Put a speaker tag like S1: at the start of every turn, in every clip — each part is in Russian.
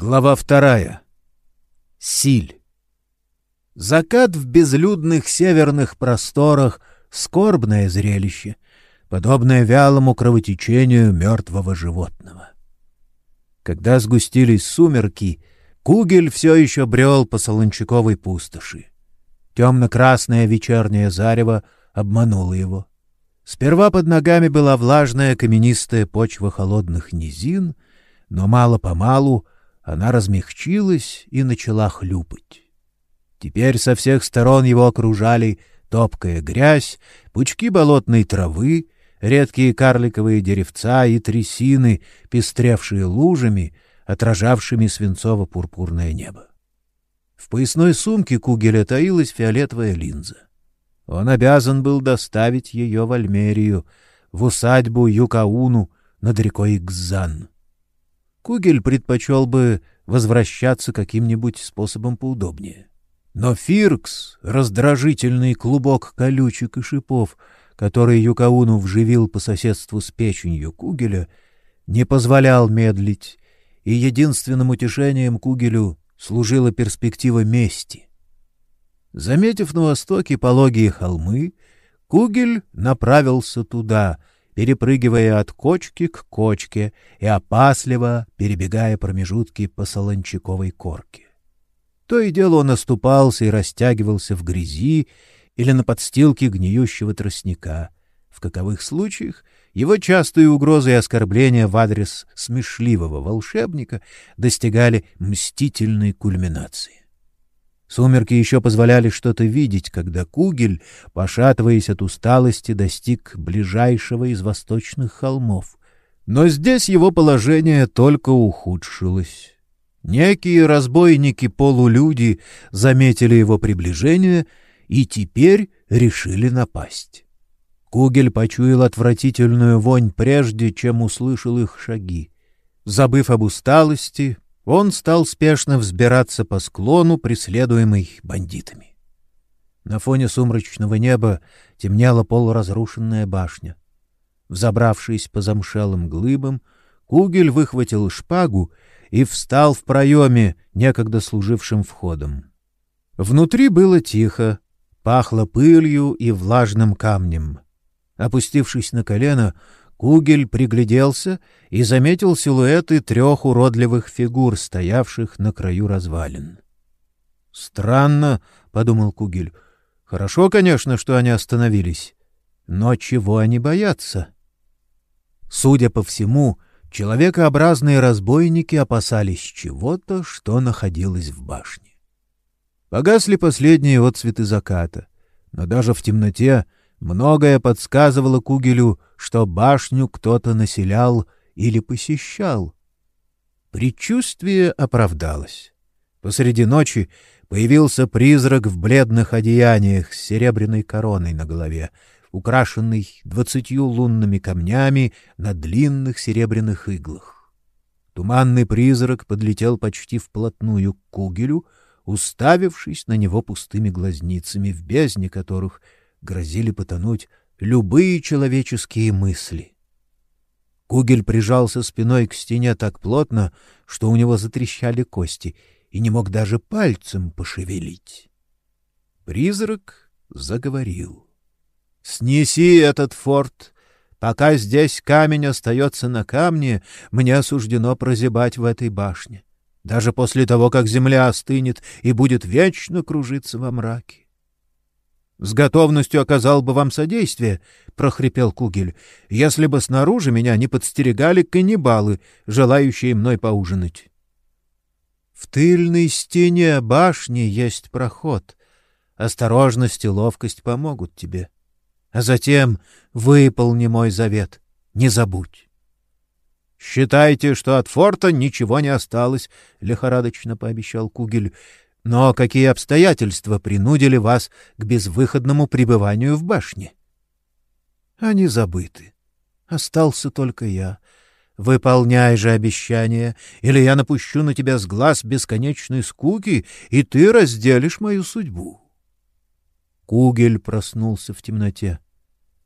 S1: Глава вторая. Силь. Закат в безлюдных северных просторах — скорбное зрелище, подобное вялому кровотечению мертвого животного. Когда сгустились сумерки, Кугель все еще брел по Солончаковой пустоши. Темно-красное вечернее зарево обмануло его. Сперва под ногами была влажная каменистая почва холодных низин, но мало-помалу она размягчилась и начала хлюпать. Теперь со всех сторон его окружали топкая грязь, пучки болотной травы, редкие карликовые деревца и трясины, пестревшие лужами, отражавшими свинцово-пурпурное небо. В поясной сумке Кугеля таилась фиолетовая линза. Он обязан был доставить ее в Альмерию, в усадьбу Юкауну над рекой Гзан. Кугель предпочел бы возвращаться каким-нибудь способом поудобнее. Но Фиркс, раздражительный клубок колючек и шипов, который Юкауну вживил по соседству с печенью Кугеля, не позволял медлить, и единственным утешением Кугелю служила перспектива мести. Заметив на востоке пологие холмы, Кугель направился туда — перепрыгивая от кочки к кочке и опасливо перебегая промежутки по солончаковой корке. То и дело он оступался и растягивался в грязи или на подстилке гниющего тростника. В каковых случаях его частые угрозы и оскорбления в адрес смешливого волшебника достигали мстительной кульминации. Сумерки еще позволяли что-то видеть, когда Кугель, пошатываясь от усталости, достиг ближайшего из восточных холмов. Но здесь его положение только ухудшилось. Некие разбойники-полулюди заметили его приближение и теперь решили напасть. Кугель почуял отвратительную вонь прежде, чем услышал их шаги. Забыв об усталости, он стал спешно взбираться по склону, преследуемый бандитами. На фоне сумрачного неба темнела полуразрушенная башня. Взобравшись по замшелым глыбам, Кугель выхватил шпагу и встал в проеме, некогда служившим входом. Внутри было тихо, пахло пылью и влажным камнем. Опустившись на колено, Кугель пригляделся и заметил силуэты трех уродливых фигур, стоявших на краю развалин. «Странно», — подумал Кугель. «Хорошо, конечно, что они остановились. Но чего они боятся?» Судя по всему, человекообразные разбойники опасались чего-то, что находилось в башне. Погасли последние отцветы заката, но даже в темноте Многое подсказывало Кугелю, что башню кто-то населял или посещал. Предчувствие оправдалось. Посреди ночи появился призрак в бледных одеяниях с серебряной короной на голове, украшенный двадцатью лунными камнями на длинных серебряных иглах. Туманный призрак подлетел почти вплотную к Кугелю, уставившись на него пустыми глазницами, в бездне которых — грозили потонуть любые человеческие мысли. Кугель прижался спиной к стене так плотно, что у него затрещали кости, и не мог даже пальцем пошевелить. Призрак заговорил. — Снеси этот форт. Пока здесь камень остается на камне, мне суждено прозябать в этой башне. Даже после того, как земля остынет и будет вечно кружиться во мраке. С готовностью оказал бы вам содействие, прохрипел Кугель, если бы снаружи меня не подстерегали каннибалы, желающие мной поужинать. В тыльной стене башни есть проход. Осторожность и ловкость помогут тебе. А затем выполни мой завет. Не забудь. Считайте, что от форта ничего не осталось, лихорадочно пообещал Кугель. Но какие обстоятельства принудили вас к безвыходному пребыванию в башне? Они забыты. Остался только я. Выполняй же обещание, или я напущу на тебя с глаз бесконечной скуки, и ты разделишь мою судьбу. Кугель проснулся в темноте,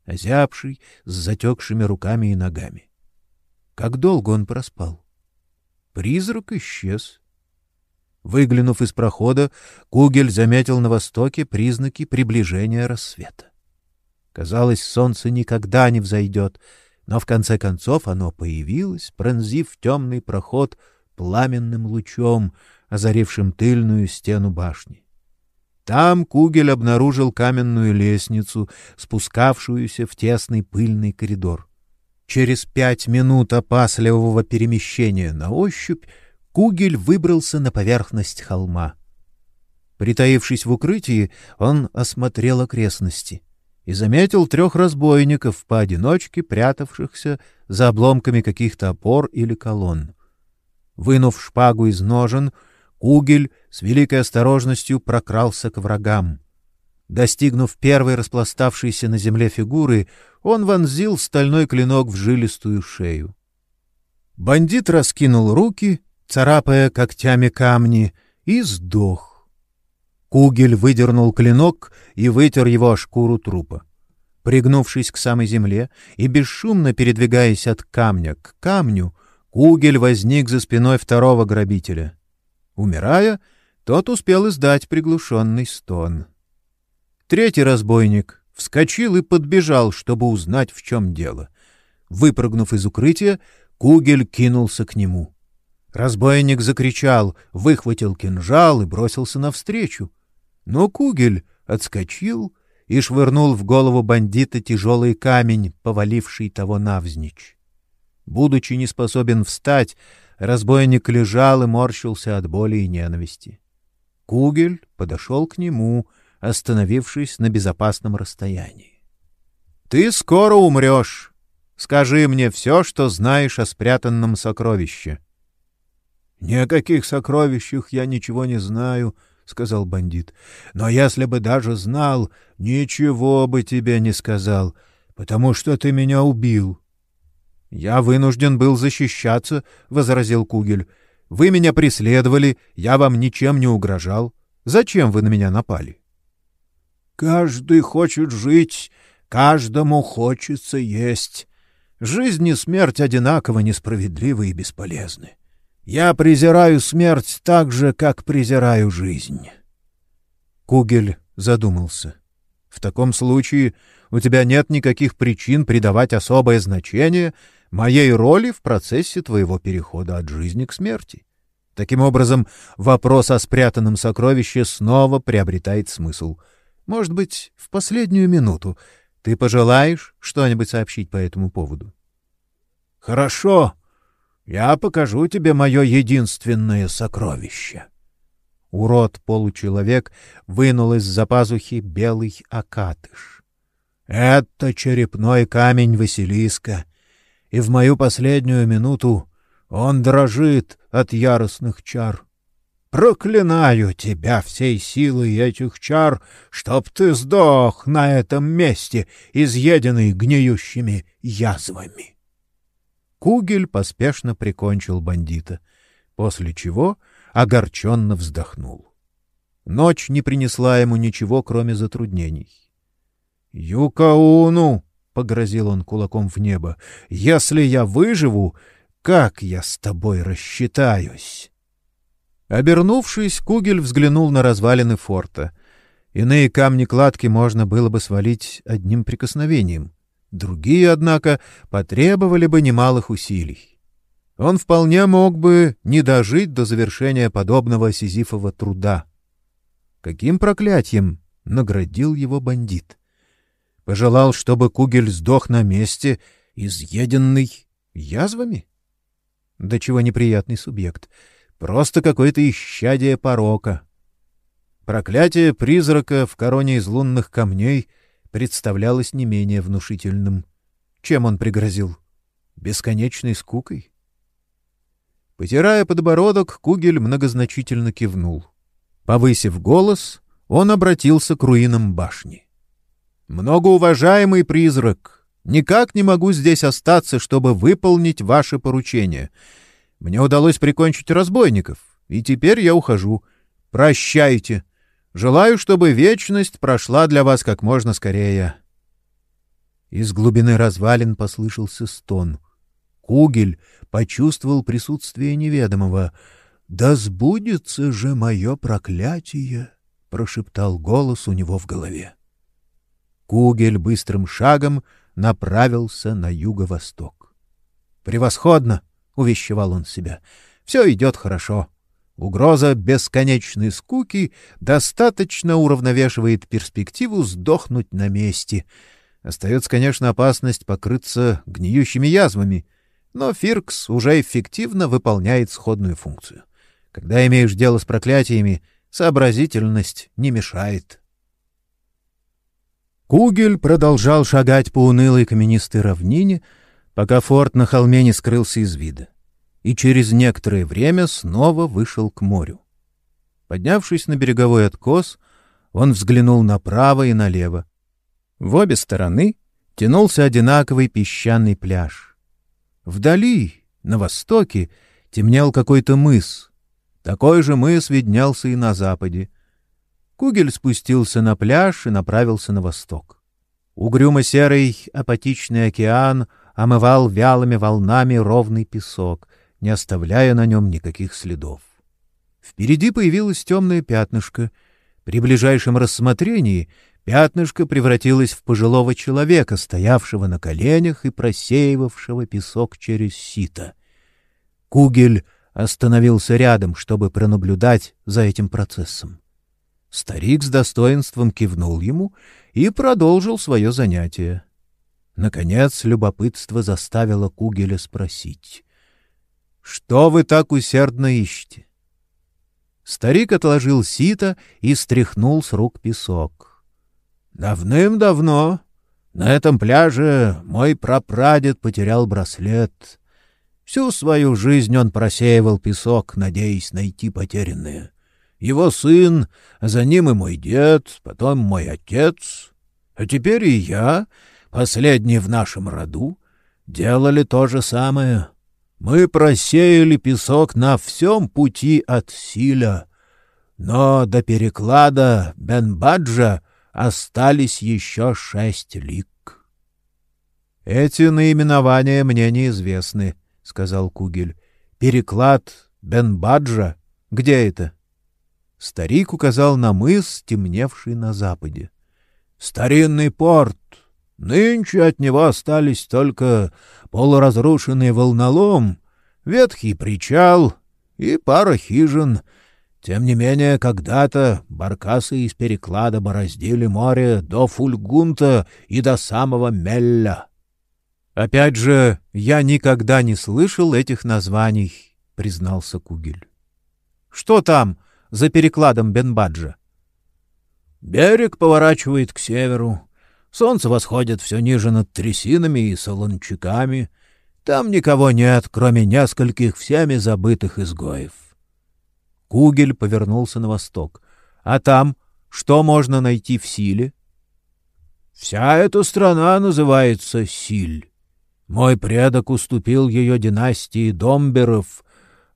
S1: озябший, с затекшими руками и ногами. Как долго он проспал? Призрак исчез. Выглянув из прохода, Кугель заметил на востоке признаки приближения рассвета. Казалось, солнце никогда не взойдет, но в конце концов оно появилось, пронзив темный проход пламенным лучом, озарившим тыльную стену башни. Там Кугель обнаружил каменную лестницу, спускавшуюся в тесный пыльный коридор. Через пять минут опасливого перемещения на ощупь Кугель выбрался на поверхность холма. Притаившись в укрытии, он осмотрел окрестности и заметил трех разбойников поодиночке, прятавшихся за обломками каких-то опор или колонн. Вынув шпагу из ножен, Кугель с великой осторожностью прокрался к врагам. Достигнув первой распластавшейся на земле фигуры, он вонзил стальной клинок в жилистую шею. Бандит раскинул руки, царапая когтями камни, и сдох. Кугель выдернул клинок и вытер его о шкуру трупа. Пригнувшись к самой земле и бесшумно передвигаясь от камня к камню, Кугель возник за спиной второго грабителя. Умирая, тот успел издать приглушенный стон. Третий разбойник вскочил и подбежал, чтобы узнать, в чем дело. Выпрыгнув из укрытия, Кугель кинулся к нему. Разбойник закричал, выхватил кинжал и бросился навстречу. Но Кугель отскочил и швырнул в голову бандита тяжелый камень, поваливший того навзничь. Будучи не способен встать, разбойник лежал и морщился от боли и ненависти. Кугель подошел к нему, остановившись на безопасном расстоянии. — Ты скоро умрешь. Скажи мне все, что знаешь о спрятанном сокровище. — Ни о каких сокровищах я ничего не знаю, — сказал бандит. — Но если бы даже знал, ничего бы тебе не сказал, потому что ты меня убил. — «Я вынужден был защищаться», — возразил Кугель. «Вы меня преследовали, я вам ничем не угрожал. Зачем вы на меня напали?» «Каждый хочет жить, каждому хочется есть. Жизнь и смерть одинаково несправедливы и бесполезны. Я презираю смерть так же, как презираю жизнь». Кугель задумался. «В таком случае у тебя нет никаких причин придавать особое значение моей роли в процессе твоего перехода от жизни к смерти. Таким образом, вопрос о спрятанном сокровище снова приобретает смысл. Может быть, в последнюю минуту ты пожелаешь что-нибудь сообщить по этому поводу? — Хорошо. Я покажу тебе мое единственное сокровище. Урод-получеловек вынул из-за пазухи белый окатыш. — Это черепной камень Василиска — и в мою последнюю минуту он дрожит от яростных чар. Проклинаю тебя всей силой этих чар, чтоб ты сдох на этом месте, изъеденный гниющими язвами. Кугель поспешно прикончил бандита, после чего огорченно вздохнул. Ночь не принесла ему ничего, кроме затруднений. — Юкауну! погрозил он кулаком в небо. Если я выживу, как я с тобой рассчитаюсь? Обернувшись, Кугель взглянул на развалины форта. Иные камни кладки можно было бы свалить одним прикосновением. Другие, однако, потребовали бы немалых усилий. Он вполне мог бы не дожить до завершения подобного сизифова труда. Каким проклятием наградил его бандит? Пожелал, чтобы Кугель сдох на месте, изъеденный язвами? Да чего неприятный субъект. Просто какое-то исчадие порока. Проклятие призрака в короне из лунных камней представлялось не менее внушительным. Чем он пригрозил? Бесконечной скукой? Потирая подбородок, Кугель многозначительно кивнул. Повысив голос, он обратился к руинам башни. Многоуважаемый призрак, никак не могу здесь остаться, чтобы выполнить ваше поручение. Мне удалось прикончить разбойников, и теперь я ухожу. Прощайте. Желаю, чтобы вечность прошла для вас как можно скорее. Из глубины развалин послышался стон. Кугель почувствовал присутствие неведомого. Да сбудется же мое проклятие, — прошептал голос у него в голове. Кугель быстрым шагом направился на юго-восток. «Превосходно!» — увещевал он себя. «Все идет хорошо. Угроза бесконечной скуки достаточно уравновешивает перспективу сдохнуть на месте. Остается, конечно, опасность покрыться гниющими язвами, но Фиркс уже эффективно выполняет сходную функцию. Когда имеешь дело с проклятиями, сообразительность не мешает. Кугель продолжал шагать по унылой каменистой равнине, пока форт на холме не скрылся из вида и через некоторое время снова вышел к морю. Поднявшись на береговой откос, он взглянул направо и налево. В обе стороны тянулся одинаковый песчаный пляж. Вдали, на востоке, темнел какой-то мыс. Такой же мыс виднелся и на западе. Кугель спустился на пляж и направился на восток. Угрюмо-серый апатичный океан омывал вялыми волнами ровный песок — не оставляя на нем никаких следов. Впереди появилось темное пятнышко. При ближайшем рассмотрении пятнышко превратилось в пожилого человека, стоявшего на коленях и просеивавшего песок через сито. Кугель остановился рядом, чтобы пронаблюдать за этим процессом. Старик с достоинством кивнул ему и продолжил свое занятие. Наконец любопытство заставило Кугеля спросить. Что вы так усердно ищете? Старик отложил сито и стряхнул с рук песок. Давным-давно на этом пляже мой прапрадед потерял браслет. Всю свою жизнь он просеивал песок, надеясь найти потерянное. Его сын, за ним и мой дед, потом мой отец, а теперь и я, последний в нашем роду, делали то же самое — мы просеяли песок на всем пути от Силя, но до переклада Бенбаджа остались еще шесть лик. — Эти наименования мне неизвестны, — сказал Кугель. — Переклад Бенбаджа? Где это? Старик указал на мыс, темневший на западе. — Старинный порт. Нынче от него остались только полуразрушенный волнолом, ветхий причал и пара хижин. Тем не менее, когда-то баркасы из переклада бороздили море до Фульгунта и до самого Мелля. Опять же, я никогда не слышал этих названий, признался Кугель. Что там за перекладом Бенбаджа? Берег поворачивает к северу, Солнце восходит все ниже над трясинами и солончаками. Там никого нет, кроме нескольких всеми забытых изгоев. Кугель повернулся на восток. А там что можно найти в Силе? Вся эта страна называется Силь. Мой предок уступил ее династии Домберов.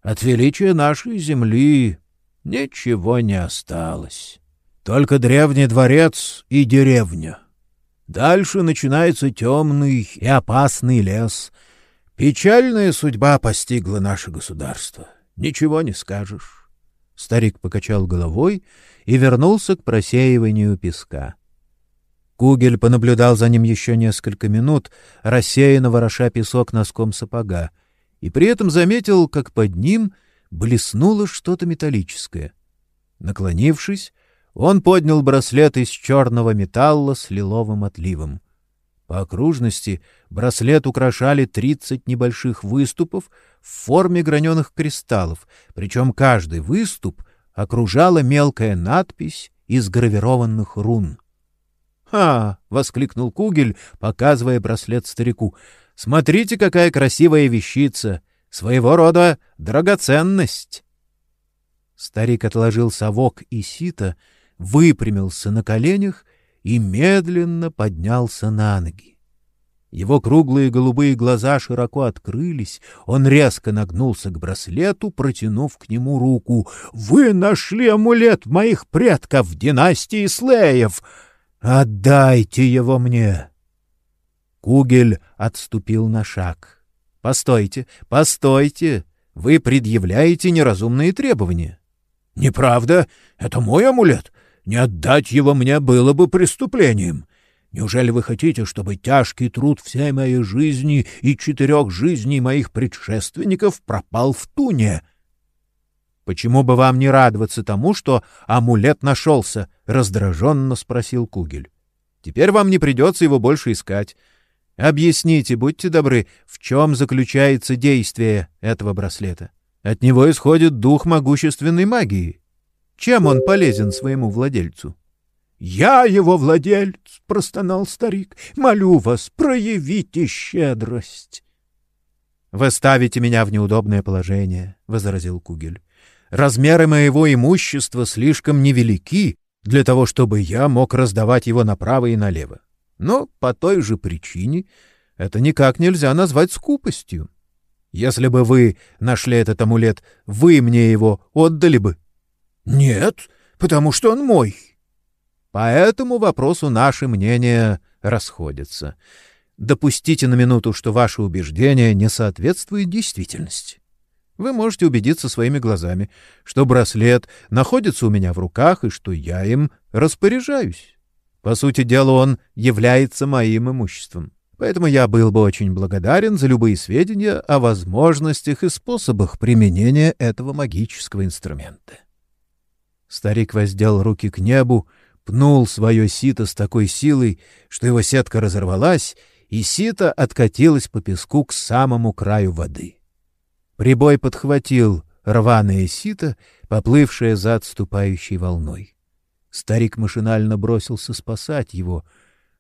S1: От величия нашей земли ничего не осталось. Только древний дворец и деревня. Дальше начинается темный и опасный лес. Печальная судьба постигла наше государство. Ничего не скажешь. Старик покачал головой и вернулся к просеиванию песка. Кугель понаблюдал за ним еще несколько минут, рассеянно вороша песок носком сапога, и при этом заметил, как под ним блеснуло что-то металлическое. Наклонившись, он поднял браслет из черного металла с лиловым отливом. По окружности браслет украшали тридцать небольших выступов в форме граненых кристаллов, причем каждый выступ окружала мелкая надпись из гравированных рун. «Ха!» — воскликнул Кугель, показывая браслет старику. «Смотрите, какая красивая вещица! Своего рода драгоценность!» Старик отложил совок и сито, выпрямился на коленях и медленно поднялся на ноги. Его круглые голубые глаза широко открылись, он резко нагнулся к браслету, протянув к нему руку. «Вы нашли амулет моих предков, династии Слеев! Отдайте его мне!» Кугель отступил на шаг. «Постойте, постойте! вы предъявляете неразумные требования. — Неправда. Это мой амулет. Не отдать его мне было бы преступлением. Неужели вы хотите, чтобы тяжкий труд всей моей жизни и четырех жизней моих предшественников пропал в туне? — Почему бы вам не радоваться тому, что амулет нашелся? — раздраженно спросил Кугель. — Теперь вам не придется его больше искать. Объясните, будьте добры, в чем заключается действие этого браслета? От него исходит дух могущественной магии. Чем он полезен своему владельцу? — Я его владелец, — простонал старик. — Молю вас, проявите щедрость. — Вы ставите меня в неудобное положение, — возразил Кугель. — Размеры моего имущества слишком невелики для того, чтобы я мог раздавать его направо и налево. Но по той же причине это никак нельзя назвать скупостью. Если бы вы нашли этот амулет, вы мне его отдали бы. Нет, потому что он мой. По этому вопросу наши мнения расходятся. Допустите на минуту, что ваше убеждение не соответствует действительности. Вы можете убедиться своими глазами, что браслет находится у меня в руках и что я им распоряжаюсь. По сути дела, он является моим имуществом. Поэтому я был бы очень благодарен за любые сведения о возможностях и способах применения этого магического инструмента. Старик воздел руки к небу, пнул свое сито с такой силой, что его сетка разорвалась, и сито откатилось по песку к самому краю воды. Прибой подхватил рваное сито, поплывшее за отступающей волной. Старик машинально бросился спасать его,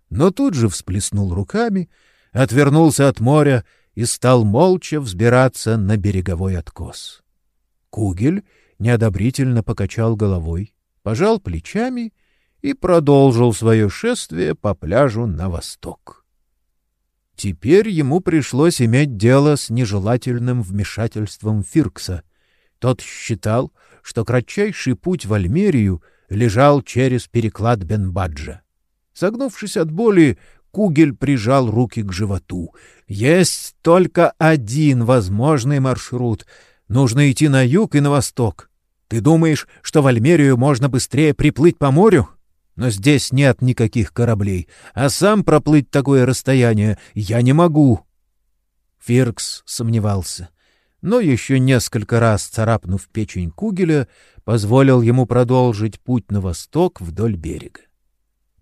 S1: но тут же всплеснул руками, отвернулся от моря и стал молча взбираться на береговой откос. Кугель неодобрительно покачал головой, пожал плечами и продолжил свое шествие по пляжу на восток. Теперь ему пришлось иметь дело с нежелательным вмешательством Фиркса. Тот считал, что кратчайший путь в Альмерию лежал через переклад Бенбаджа. Согнувшись от боли, Кугель прижал руки к животу. Есть только один возможный маршрут. Нужно идти на юг и на восток. Ты думаешь, что в Альмерию можно быстрее приплыть по морю? Но здесь нет никаких кораблей, а сам проплыть такое расстояние я не могу. Фиркс сомневался, но еще несколько раз царапнув печень Кугеля, позволил ему продолжить путь на восток вдоль берега.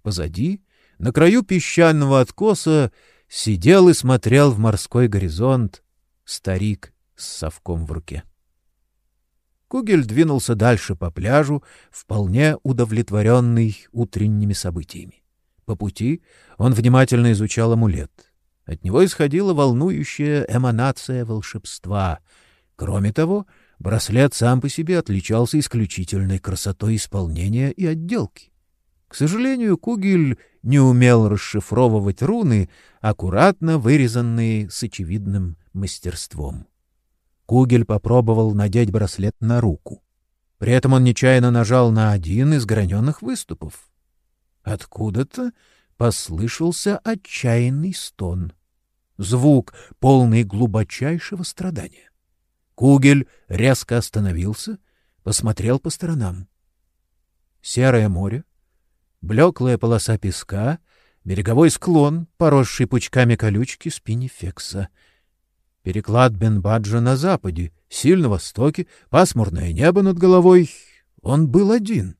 S1: Позади, на краю песчаного откоса, сидел и смотрел в морской горизонт старик с совком в руке. Кугель двинулся дальше по пляжу, вполне удовлетворенный утренними событиями. По пути он внимательно изучал амулет. От него исходила волнующая эманация волшебства. Кроме того, браслет сам по себе отличался исключительной красотой исполнения и отделки. К сожалению, Кугель не умел расшифровывать руны, аккуратно вырезанные с очевидным мастерством. Кугель попробовал надеть браслет на руку. При этом он нечаянно нажал на один из граненых выступов. Откуда-то послышался отчаянный стон. Звук, полный глубочайшего страдания. Кугель резко остановился, посмотрел по сторонам. Серое море, блеклая полоса песка, береговой склон, поросший пучками колючки спинифекса — Переклад Бенбаджа на западе, сильно востоке, пасмурное небо над головой. Он был один.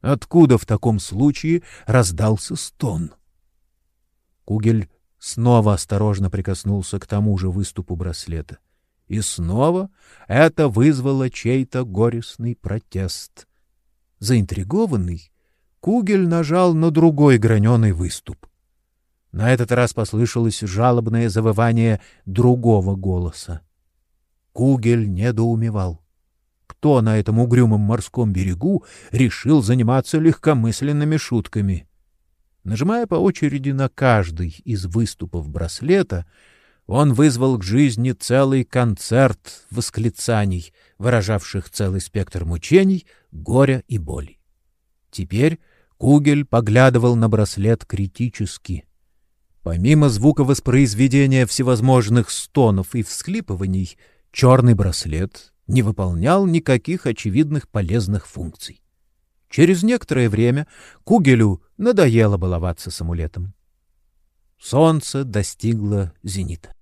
S1: Откуда в таком случае раздался стон? Кугель снова осторожно прикоснулся к тому же выступу браслета. И снова это вызвало чей-то горестный протест. Заинтригованный, Кугель нажал на другой граненый выступ. На этот раз послышалось жалобное завывание другого голоса. Кугель недоумевал. Кто на этом угрюмом морском берегу решил заниматься легкомысленными шутками? Нажимая по очереди на каждый из выступов браслета, он вызвал к жизни целый концерт восклицаний, выражавших целый спектр мучений, горя и боли. Теперь Кугель поглядывал на браслет критически — Помимо звука воспроизведения всевозможных стонов и всхлипываний, черный браслет не выполнял никаких очевидных полезных функций. Через некоторое время Кугелю надоело баловаться с амулетом. Солнце достигло зенита.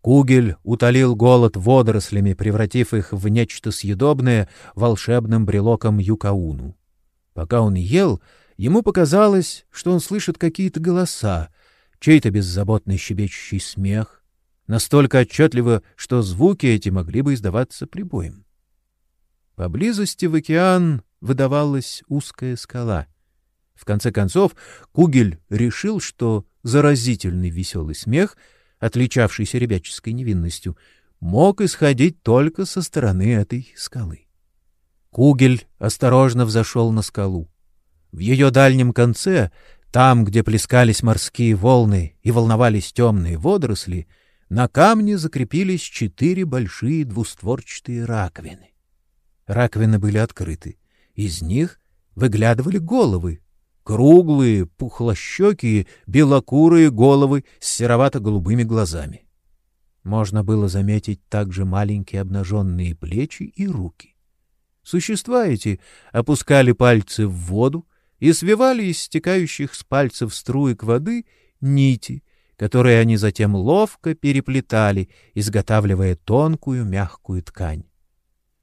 S1: Кугель утолил голод водорослями, превратив их в нечто съедобное волшебным брелоком Юкауну. Пока он ел, ему показалось, что он слышит какие-то голоса, чей-то беззаботный щебечущий смех, настолько отчетливо, что звуки эти могли бы издаваться прибоем. Поблизости в океан выдавалась узкая скала. В конце концов, Кугель решил, что заразительный веселый смех — отличавшийся ребяческой невинностью, мог исходить только со стороны этой скалы. Кугель осторожно взошел на скалу. В ее дальнем конце, там, где плескались морские волны и волновались темные водоросли, на камне закрепились четыре большие двустворчатые раковины. Раковины были открыты. Из них выглядывали головы, круглые, пухлощекие, белокурые головы с серовато-голубыми глазами. Можно было заметить также маленькие обнаженные плечи и руки. Существа эти опускали пальцы в воду и свивали из стекающих с пальцев струек воды нити, которые они затем ловко переплетали, изготавливая тонкую мягкую ткань.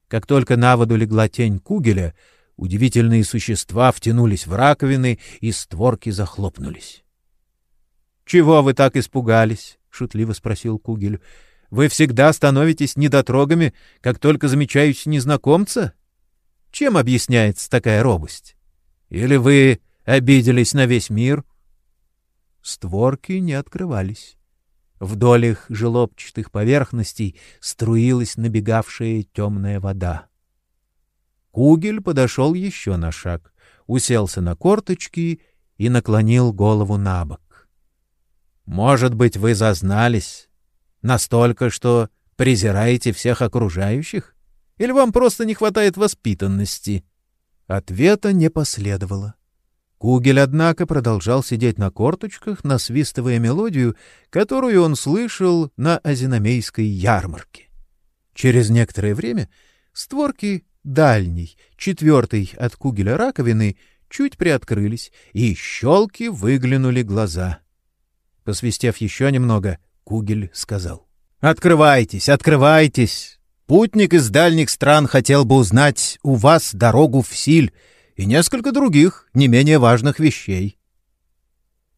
S1: Как только на воду легла тень кугеля, Удивительные существа втянулись в раковины, и створки захлопнулись. — Чего вы так испугались? — шутливо спросил Кугель. — Вы всегда становитесь недотрогами, как только замечаете незнакомца? Чем объясняется такая робость? Или вы обиделись на весь мир? Створки не открывались. Вдоль их желобчатых поверхностей струилась набегавшая темная вода. Кугель подошел еще на шаг, уселся на корточки и наклонил голову на бок. Может быть, вы зазнались настолько, что презираете всех окружающих? Или вам просто не хватает воспитанности? Ответа не последовало. Кугель, однако, продолжал сидеть на корточках, насвистывая мелодию, которую он слышал на Азиномейской ярмарке. Через некоторое время створки дальней, четвертой от кугеля раковины, чуть приоткрылись, и щелки выглянули глаза. Посвистев еще немного, Кугель сказал. — Открывайтесь, открывайтесь! Путник из дальних стран хотел бы узнать у вас дорогу в Силь и несколько других, не менее важных вещей.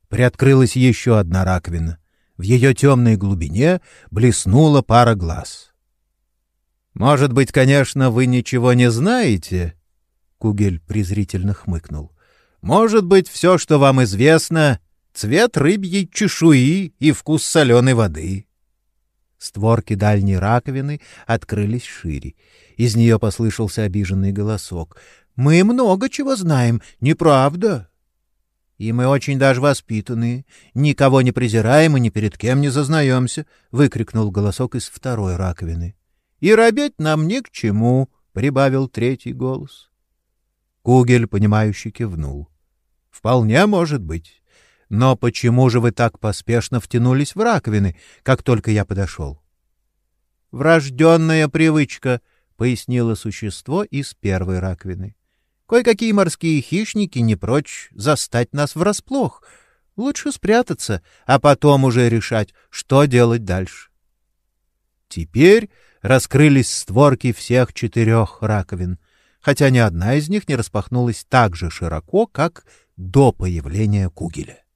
S1: Приоткрылась еще одна раковина. В ее темной глубине блеснула пара глаз — может быть, конечно, вы ничего не знаете? Кугель презрительно хмыкнул. Может быть, все, что вам известно, цвет рыбьей чешуи и вкус соленой воды. Створки дальней раковины открылись шире. Из нее послышался обиженный голосок. «Мы много чего знаем, не правда?» «И мы очень даже воспитанные, никого не презираем и ни перед кем не зазнаемся», — выкрикнул голосок из второй раковины. И робеть нам ни к чему, — прибавил третий голос. Кугель, понимающе кивнул. — Вполне может быть. Но почему же вы так поспешно втянулись в раковины, как только я подошел? — Врожденная привычка, — пояснило существо из первой раковины. — Кое-какие морские хищники не прочь застать нас врасплох. Лучше спрятаться, а потом уже решать, что делать дальше. Теперь раскрылись створки всех четырех раковин, хотя ни одна из них не распахнулась так же широко, как до появления Кугеля. —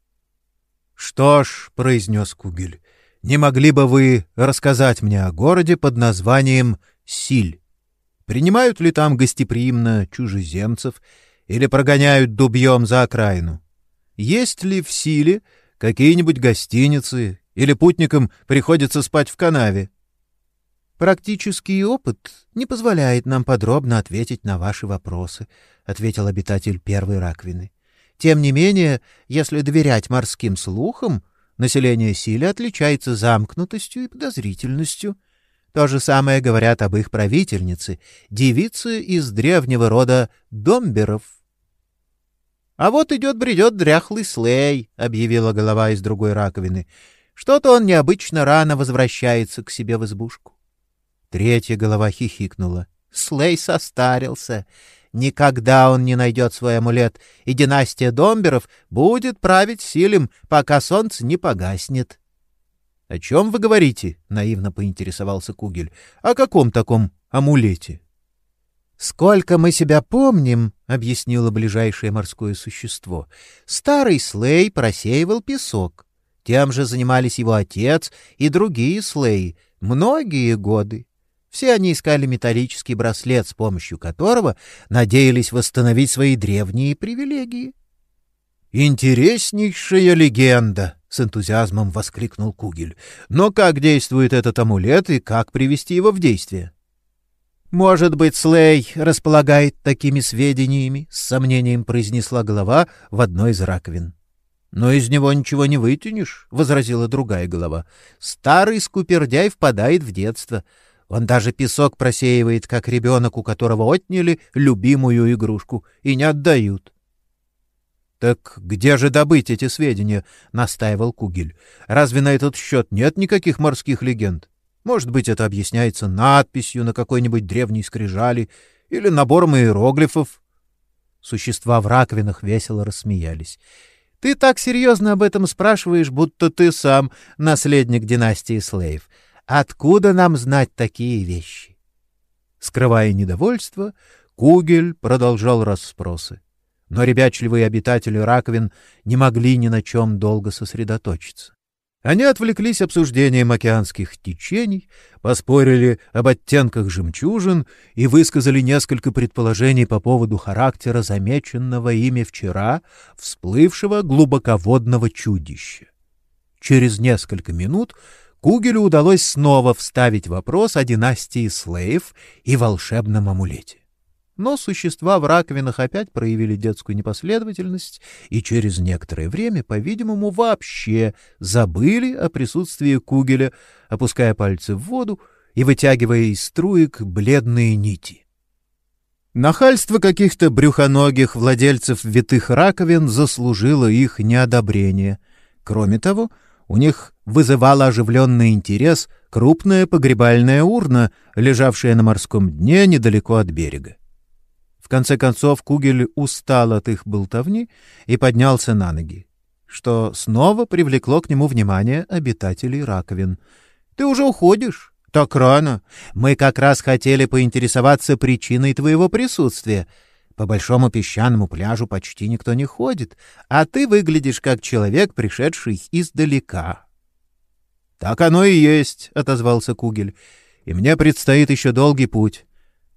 S1: Что ж, — произнес Кугель, — не могли бы вы рассказать мне о городе под названием Силь? Принимают ли там гостеприимно чужеземцев или прогоняют дубьем за окраину? Есть ли в Силе какие-нибудь гостиницы или путникам приходится спать в канаве? Практический опыт не позволяет нам подробно ответить на ваши вопросы, ответил обитатель первой раковины. Тем не менее, если доверять морским слухам, население Сили отличается замкнутостью и подозрительностью. То же самое говорят об их правительнице, девице из древнего рода Домберов. — А вот идет-бредет дряхлый Слей, — объявила голова из другой раковины. — Что-то он необычно рано возвращается к себе в избушку. Третья голова хихикнула. Слей состарился. Никогда он не найдет свой амулет, и династия Домберов будет править силем, пока солнце не погаснет. — О чем вы говорите? — наивно поинтересовался Кугель. — О каком таком амулете? — Сколько мы себя помним, — объяснило ближайшее морское существо, — старый Слей просеивал песок. Тем же занимались его отец и другие Слеи многие годы. Все они искали металлический браслет, с помощью которого надеялись восстановить свои древние привилегии. «Интереснейшая легенда!» — с энтузиазмом воскликнул Кугель. «Но как действует этот амулет и как привести его в действие?» «Может быть, Слей располагает такими сведениями», — с сомнением произнесла голова в одной из раковин. «Но из него ничего не вытянешь», — возразила другая голова. «Старый скупердяй впадает в детство. Он даже песок просеивает, как ребенок, у которого отняли любимую игрушку, и не отдают. — Так где же добыть эти сведения? — настаивал Кугель. — Разве на этот счет нет никаких морских легенд? Может быть, это объясняется надписью на какой-нибудь древней скрижали или набором иероглифов? Существа в раковинах весело рассмеялись. — Ты так серьезно об этом спрашиваешь, будто ты сам наследник династии Слейв. Откуда нам знать такие вещи? Скрывая недовольство, Кугель продолжал расспросы. Но ребячливые обитатели раковин не могли ни на чем долго сосредоточиться. Они отвлеклись обсуждением океанских течений, поспорили об оттенках жемчужин и высказали несколько предположений по поводу характера замеченного ими вчера всплывшего глубоководного чудища. Через несколько минут Кугелю удалось снова вставить вопрос о династии Слейв и волшебном амулете. Но существа в раковинах опять проявили детскую непоследовательность и через некоторое время, по-видимому, вообще забыли о присутствии Кугеля, опуская пальцы в воду и вытягивая из струек бледные нити. Нахальство каких-то брюхоногих владельцев витых раковин заслужило их неодобрение. Кроме того, у них вызывала оживленный интерес крупная погребальная урна, лежавшая на морском дне недалеко от берега. В конце концов Кугель устал от их болтовни и поднялся на ноги, что снова привлекло к нему внимание обитателей раковин. — Ты уже уходишь? — Так рано. Мы как раз хотели поинтересоваться причиной твоего присутствия. По большому песчаному пляжу почти никто не ходит, а ты выглядишь как человек, пришедший издалека. — Так оно и есть, — отозвался Кугель, — и мне предстоит еще долгий путь.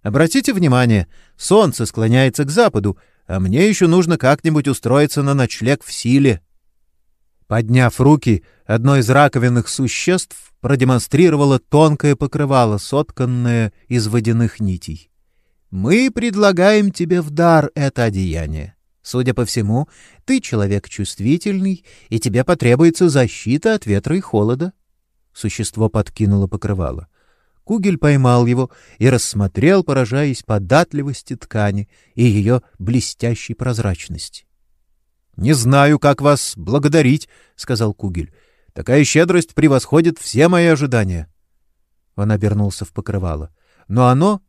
S1: Обратите внимание, солнце склоняется к западу, а мне еще нужно как-нибудь устроиться на ночлег в силе. Подняв руки, одно из раковинных существ продемонстрировало тонкое покрывало, сотканное из водяных нитей. Мы предлагаем тебе в дар это одеяние. Судя по всему, ты человек чувствительный, и тебе потребуется защита от ветра и холода. Существо подкинуло покрывало. Кугель поймал его и рассмотрел, поражаясь податливости ткани и ее блестящей прозрачности. — Не знаю, как вас благодарить, — сказал Кугель. — Такая щедрость превосходит все мои ожидания. Он обернулся в покрывало. Но оно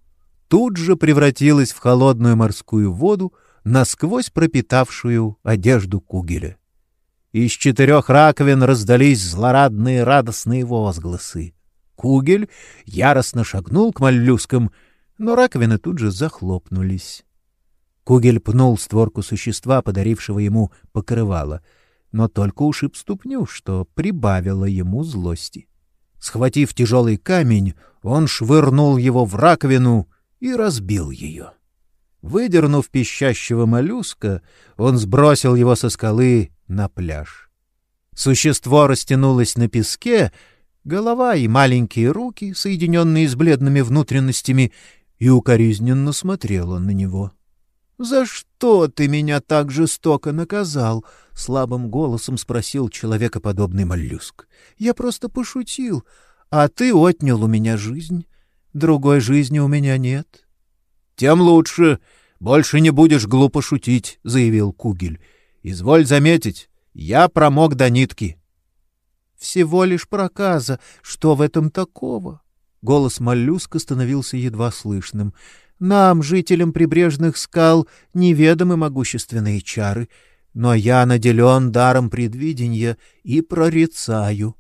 S1: тут же превратилась в холодную морскую воду, насквозь пропитавшую одежду Кугеля. Из четырех раковин раздались злорадные радостные возгласы. Кугель яростно шагнул к моллюскам, но раковины тут же захлопнулись. Кугель пнул створку существа, подарившего ему покрывало, но только ушиб ступню, что прибавило ему злости. Схватив тяжелый камень, он швырнул его в раковину — и разбил ее. Выдернув пищащего моллюска, он сбросил его со скалы на пляж. Существо растянулось на песке, голова и маленькие руки, соединенные с бледными внутренностями, и укоризненно смотрело на него. — За что ты меня так жестоко наказал? — слабым голосом спросил человекоподобный моллюск. — Я просто пошутил, а ты отнял у меня жизнь. Другой жизни у меня нет. — Тем лучше. Больше не будешь глупо шутить, — заявил Кугель. — Изволь заметить, я промок до нитки. — Всего лишь проказа. Что в этом такого? Голос моллюска становился едва слышным. «Нам, жителям прибрежных скал, неведомы могущественные чары, но я наделен даром предвидения и прорицаю.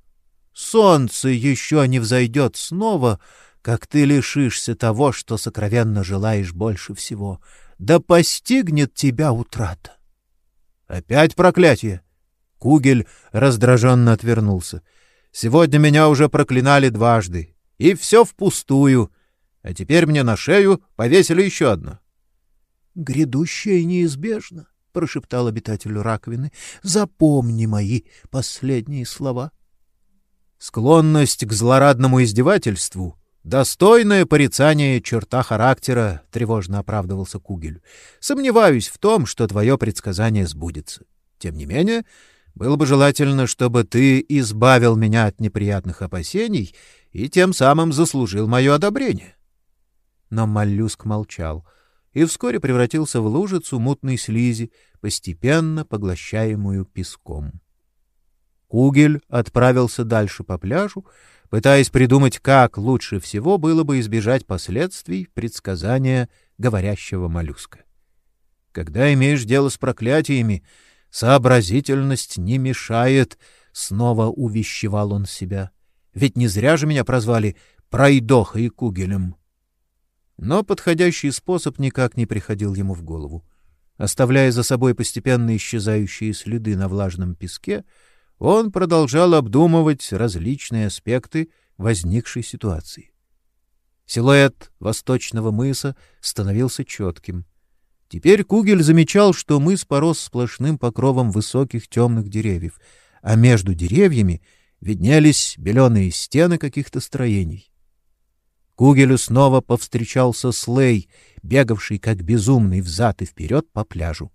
S1: Солнце еще не взойдет снова, как ты лишишься того, что сокровенно желаешь больше всего. Да постигнет тебя утрата. Опять проклятие! Кугель раздраженно отвернулся. Сегодня меня уже проклинали дважды, и все впустую. А теперь мне на шею повесили еще одно. — Грядущее неизбежно, — прошептал обитатель раковины. — Запомни мои последние слова. Склонность к злорадному издевательству — достойное порицание черта характера, — тревожно оправдывался Кугель. — Сомневаюсь в том, что твое предсказание сбудется. Тем не менее, было бы желательно, чтобы ты избавил меня от неприятных опасений и тем самым заслужил мое одобрение. Но моллюск молчал и вскоре превратился в лужицу мутной слизи, постепенно поглощаемую песком. Кугель отправился дальше по пляжу, пытаясь придумать, как лучше всего было бы избежать последствий предсказания говорящего моллюска. Когда имеешь дело с проклятиями, сообразительность не мешает, — снова увещевал он себя. Ведь не зря же меня прозвали Пройдохой Кугелем. Но подходящий способ никак не приходил ему в голову. Оставляя за собой постепенно исчезающие следы на влажном песке, — он продолжал обдумывать различные аспекты возникшей ситуации. Силуэт восточного мыса становился четким. Теперь Кугель замечал, что мыс порос сплошным покровом высоких темных деревьев, а между деревьями виднелись беленые стены каких-то строений. Кугелю снова повстречался Слей, бегавший как безумный взад и вперед по пляжу.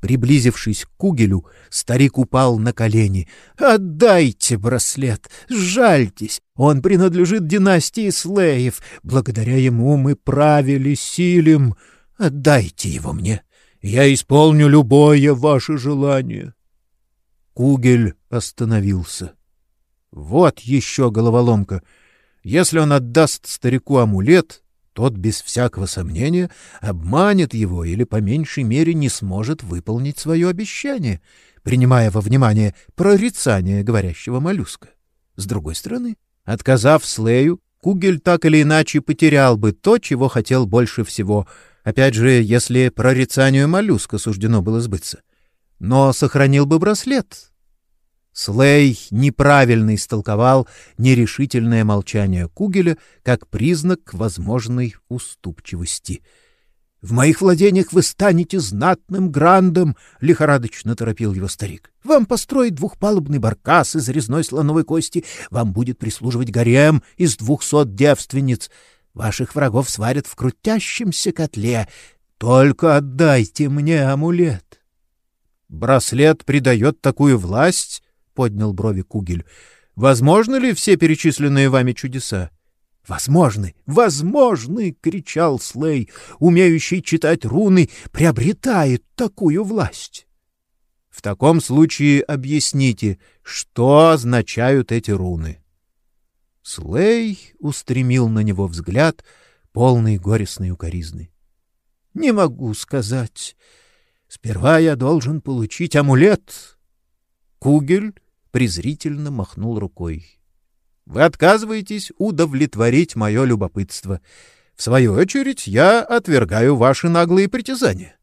S1: Приблизившись к Кугелю, старик упал на колени. «Отдайте браслет! Жальтесь! Он принадлежит династии Слеев. Благодаря ему мы правили Силем. Отдайте его мне! Я исполню любое ваше желание!» Кугель остановился. «Вот еще головоломка! Если он отдаст старику амулет, тот без всякого сомнения обманет его или по меньшей мере не сможет выполнить свое обещание, принимая во внимание прорицание говорящего моллюска. С другой стороны, отказав Слею, Кугель так или иначе потерял бы то, чего хотел больше всего, опять же, если прорицанию моллюска суждено было сбыться. Но сохранил бы браслет, Слей неправильно истолковал нерешительное молчание Кугеля как признак возможной уступчивости. — В моих владениях вы станете знатным грандом, — лихорадочно торопил его старик. — Вам построить двухпалубный баркас из резной слоновой кости, вам будет прислуживать гарем из двухсот девственниц. Ваших врагов сварят в крутящемся котле. Только отдайте мне амулет. Браслет придает такую власть, поднял брови Кугель. Возможно ли все перечисленные вами чудеса? Возможны, возможны, кричал Слей, умеющий читать руны, приобретает такую власть. В таком случае объясните, что означают эти руны. Слей устремил на него взгляд, полный горестной укоризны. Не могу сказать. Сперва я должен получить амулет. Кугель презрительно махнул рукой. Вы отказываетесь удовлетворить мое любопытство. В свою очередь, я отвергаю ваши наглые притязания.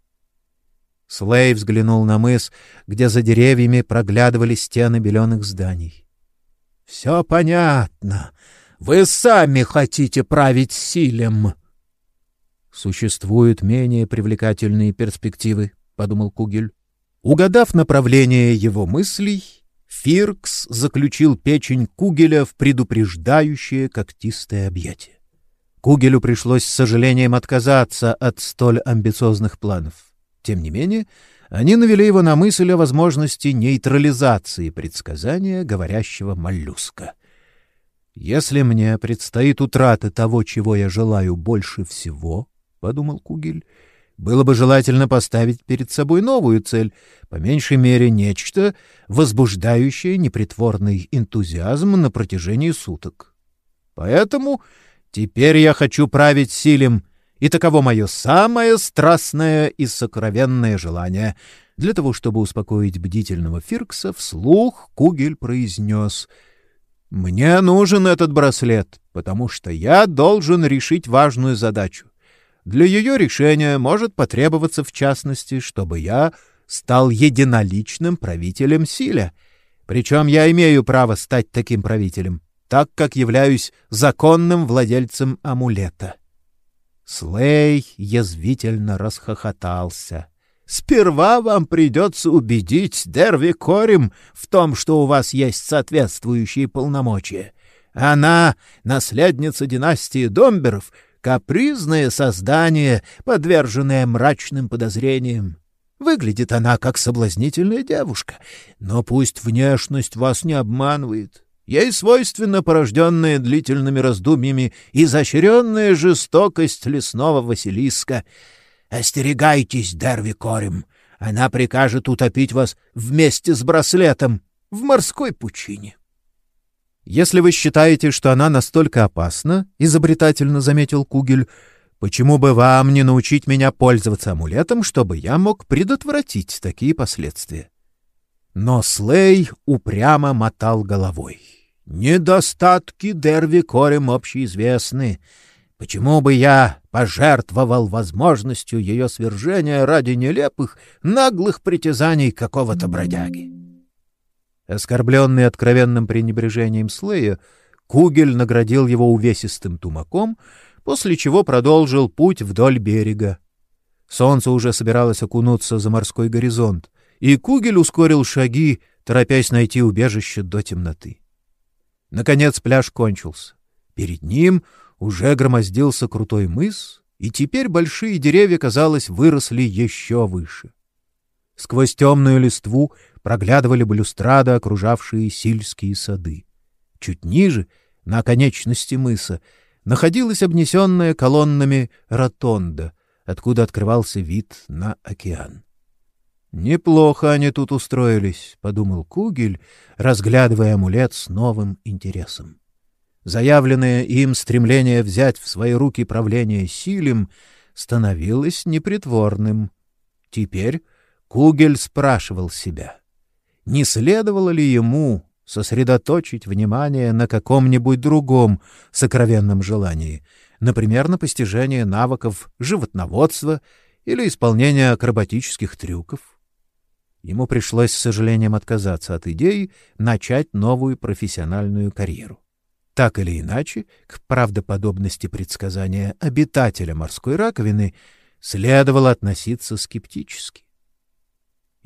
S1: Слей взглянул на мыс, где за деревьями проглядывали стены беленых зданий. — Все понятно. Вы сами хотите править силем. — Существуют менее привлекательные перспективы, — подумал Кугель. Угадав направление его мыслей, Фиркс заключил печень Кугеля в предупреждающее когтистое объятие. Кугелю пришлось с сожалением отказаться от столь амбициозных планов. Тем не менее, они навели его на мысль о возможности нейтрализации предсказания говорящего моллюска. «Если мне предстоит утрата того, чего я желаю больше всего, — подумал Кугель, — было бы желательно поставить перед собой новую цель, по меньшей мере нечто, возбуждающее непритворный энтузиазм на протяжении суток. Поэтому Теперь я хочу править Силем, и таково мое самое страстное и сокровенное желание. Для того, чтобы успокоить бдительного Фиркса, вслух Кугель произнес «Мне нужен этот браслет, потому что я должен решить важную задачу. Для ее решения может потребоваться, в частности, чтобы я стал единоличным правителем Силя. Причем я имею право стать таким правителем, так как являюсь законным владельцем амулета». Слей язвительно расхохотался. «Сперва вам придется убедить Дерви Корим в том, что у вас есть соответствующие полномочия. Она — наследница династии Домберов, капризное создание, подверженное мрачным подозрениям. Выглядит она как соблазнительная девушка, но пусть внешность вас не обманывает. Ей свойственна порожденная длительными раздумьями изощренная жестокость лесного Василиска. Остерегайтесь, Дерви Корим, она прикажет утопить вас вместе с браслетом в морской пучине. Если вы считаете, что она настолько опасна, изобретательно заметил Кугель, почему бы вам не научить меня пользоваться амулетом, чтобы я мог предотвратить такие последствия? Но Слей упрямо мотал головой. Недостатки Дерви Корем общеизвестны. Почему бы я пожертвовал возможностью ее свержения ради нелепых, наглых притязаний какого-то бродяги? Оскорбленный откровенным пренебрежением Слея, Кугель наградил его увесистым тумаком, после чего продолжил путь вдоль берега. Солнце уже собиралось окунуться за морской горизонт, и Кугель ускорил шаги, торопясь найти убежище до темноты. Наконец пляж кончился. Перед ним уже громоздился крутой мыс, и теперь большие деревья, казалось, выросли еще выше. Сквозь темную листву проглядывали балюстрады, окружавшие сельские сады. Чуть ниже, на конечности мыса, находилась обнесенная колоннами ротонда, откуда открывался вид на океан. Неплохо они тут устроились, подумал Кугель, разглядывая амулет с новым интересом. Заявленное им стремление взять в свои руки правление силем становилось непритворным. Теперь Кугель спрашивал себя, не следовало ли ему сосредоточить внимание на каком-нибудь другом сокровенном желании, например, на постижение навыков животноводства или исполнения акробатических трюков. Ему пришлось с сожалением отказаться от идеи начать новую профессиональную карьеру. Так или иначе, к правдоподобности предсказания обитателя морской раковины следовало относиться скептически.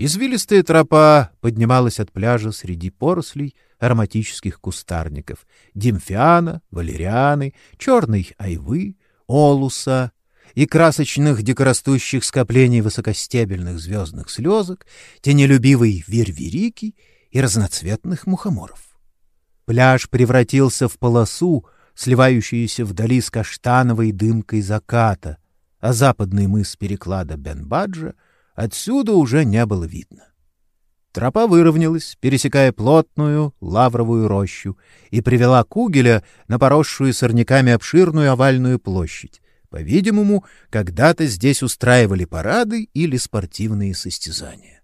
S1: Извилистая тропа поднималась от пляжа среди порослей ароматических кустарников — димфиана, валерианы, черной айвы, олуса, и красочных дикорастущих скоплений высокостебельных звездных слезок, тенелюбивой верверики и разноцветных мухоморов. Пляж превратился в полосу, сливающуюся вдали с каштановой дымкой заката, а западный мыс переклада Бенбаджа отсюда уже не было видно. Тропа выровнялась, пересекая плотную лавровую рощу, и привела Кугеля на поросшую сорняками обширную овальную площадь, по-видимому, когда-то здесь устраивали парады или спортивные состязания.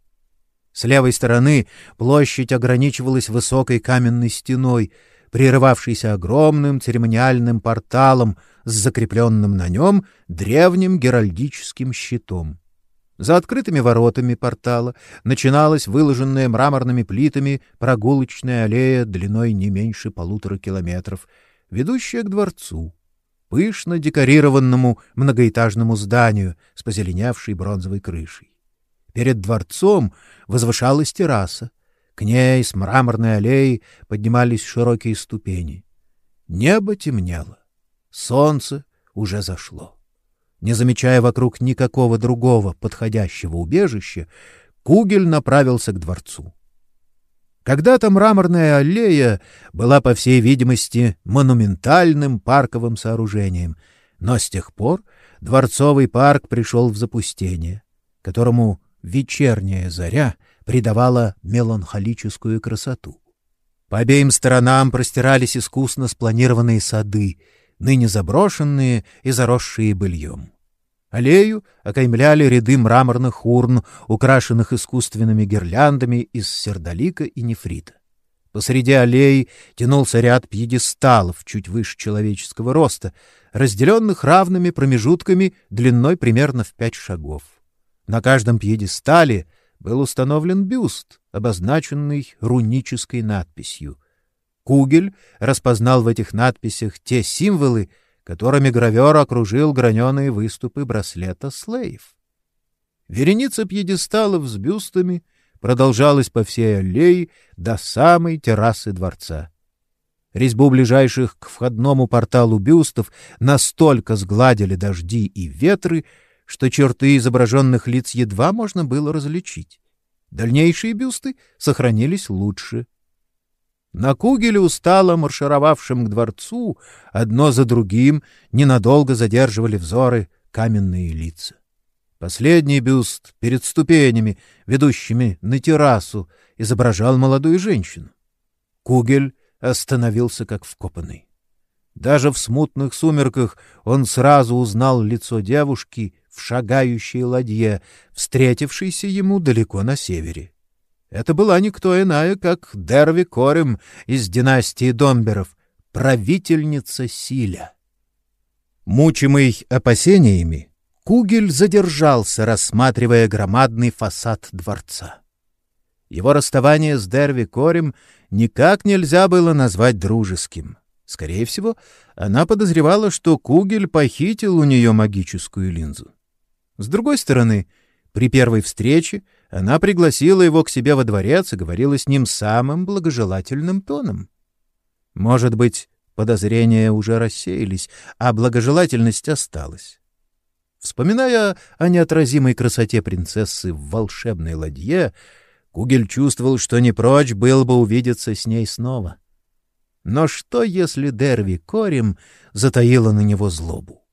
S1: С левой стороны площадь ограничивалась высокой каменной стеной, прерывавшейся огромным церемониальным порталом с закрепленным на нем древним геральдическим щитом. За открытыми воротами портала начиналась выложенная мраморными плитами прогулочная аллея длиной не меньше полутора километров, ведущая к дворцу пышно декорированному многоэтажному зданию с позеленевшей бронзовой крышей. Перед дворцом возвышалась терраса. К ней с мраморной аллеи поднимались широкие ступени. Небо темнело. Солнце уже зашло. Не замечая вокруг никакого другого подходящего убежища, Кугель направился к дворцу. Когда-то мраморная аллея была, по всей видимости, монументальным парковым сооружением, но с тех пор дворцовый парк пришел в запустение, которому вечерняя заря придавала меланхолическую красоту. По обеим сторонам простирались искусно спланированные сады, ныне заброшенные и заросшие быльем. Аллею окаймляли ряды мраморных урн, украшенных искусственными гирляндами из сердолика и нефрита. Посреди аллеи тянулся ряд пьедесталов чуть выше человеческого роста, разделенных равными промежутками длиной примерно в пять шагов. На каждом пьедестале был установлен бюст, обозначенный рунической надписью. Кугель распознал в этих надписях те символы, которыми гравер окружил граненые выступы браслета слейв. Вереница пьедесталов с бюстами продолжалась по всей аллее до самой террасы дворца. Резьбу ближайших к входному порталу бюстов настолько сгладили дожди и ветры, что черты изображенных лиц едва можно было различить. Дальнейшие бюсты сохранились лучше. На кугеле устало маршировавшим к дворцу одно за другим ненадолго задерживали взоры каменные лица. Последний бюст перед ступенями, ведущими на террасу, изображал молодую женщину. Кугель остановился как вкопанный. Даже в смутных сумерках он сразу узнал лицо девушки в шагающей ладье, встретившейся ему далеко на севере. Это была никто иная, как Дерви Корем из династии Домберов, правительница Силя. Мучимый опасениями, Кугель задержался, рассматривая громадный фасад дворца. Его расставание с Дерви Корем никак нельзя было назвать дружеским. Скорее всего, она подозревала, что Кугель похитил у нее магическую линзу. С другой стороны, при первой встрече она пригласила его к себе во дворец и говорила с ним самым благожелательным тоном. Может быть, подозрения уже рассеялись, а благожелательность осталась. Вспоминая о неотразимой красоте принцессы в волшебной ладье, Кугель чувствовал, что не прочь был бы увидеться с ней снова. Но что, если Дерви Корим затаила на него злобу?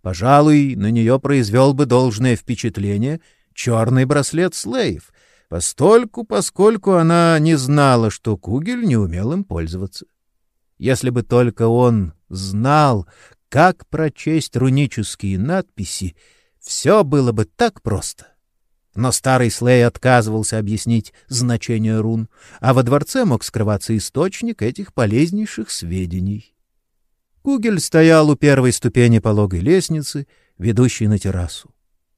S1: Пожалуй, на нее произвел бы должное впечатление черный браслет Слейв, постольку, поскольку она не знала, что Кугель не умел им пользоваться. Если бы только он знал, как прочесть рунические надписи, все было бы так просто. Но старый Слей отказывался объяснить значение рун, а во дворце мог скрываться источник этих полезнейших сведений. Кугель стоял у первой ступени пологой лестницы, ведущей на террасу.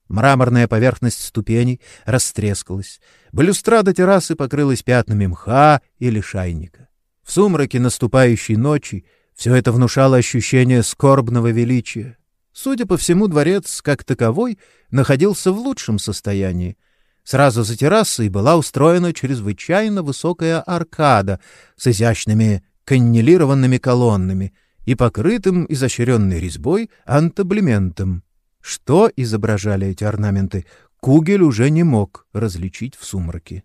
S1: Мраморная поверхность ступеней растрескалась. Балюстрада террасы покрылась пятнами мха или шайника. В сумраке наступающей ночи все это внушало ощущение скорбного величия. Судя по всему, дворец, как таковой, находился в лучшем состоянии. Сразу за террасой была устроена чрезвычайно высокая аркада с изящными каннелированными колоннами — и покрытым изощренной резьбой антаблементом. Что изображали эти орнаменты, Кугель уже не мог различить в сумраке.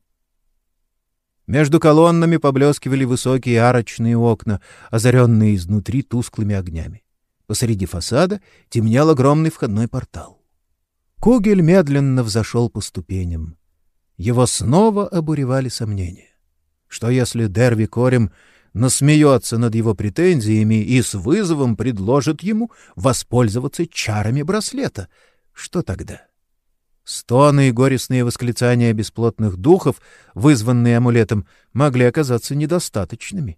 S1: Между колоннами поблескивали высокие арочные окна, озаренные изнутри тусклыми огнями. Посреди фасада темнел огромный входной портал. Кугель медленно взошел по ступеням. Его снова обуревали сомнения. Что если Дерви Корем насмеется над его претензиями и с вызовом предложит ему воспользоваться чарами браслета. Что тогда? Стоны и горестные восклицания бесплотных духов, вызванные амулетом, могли оказаться недостаточными.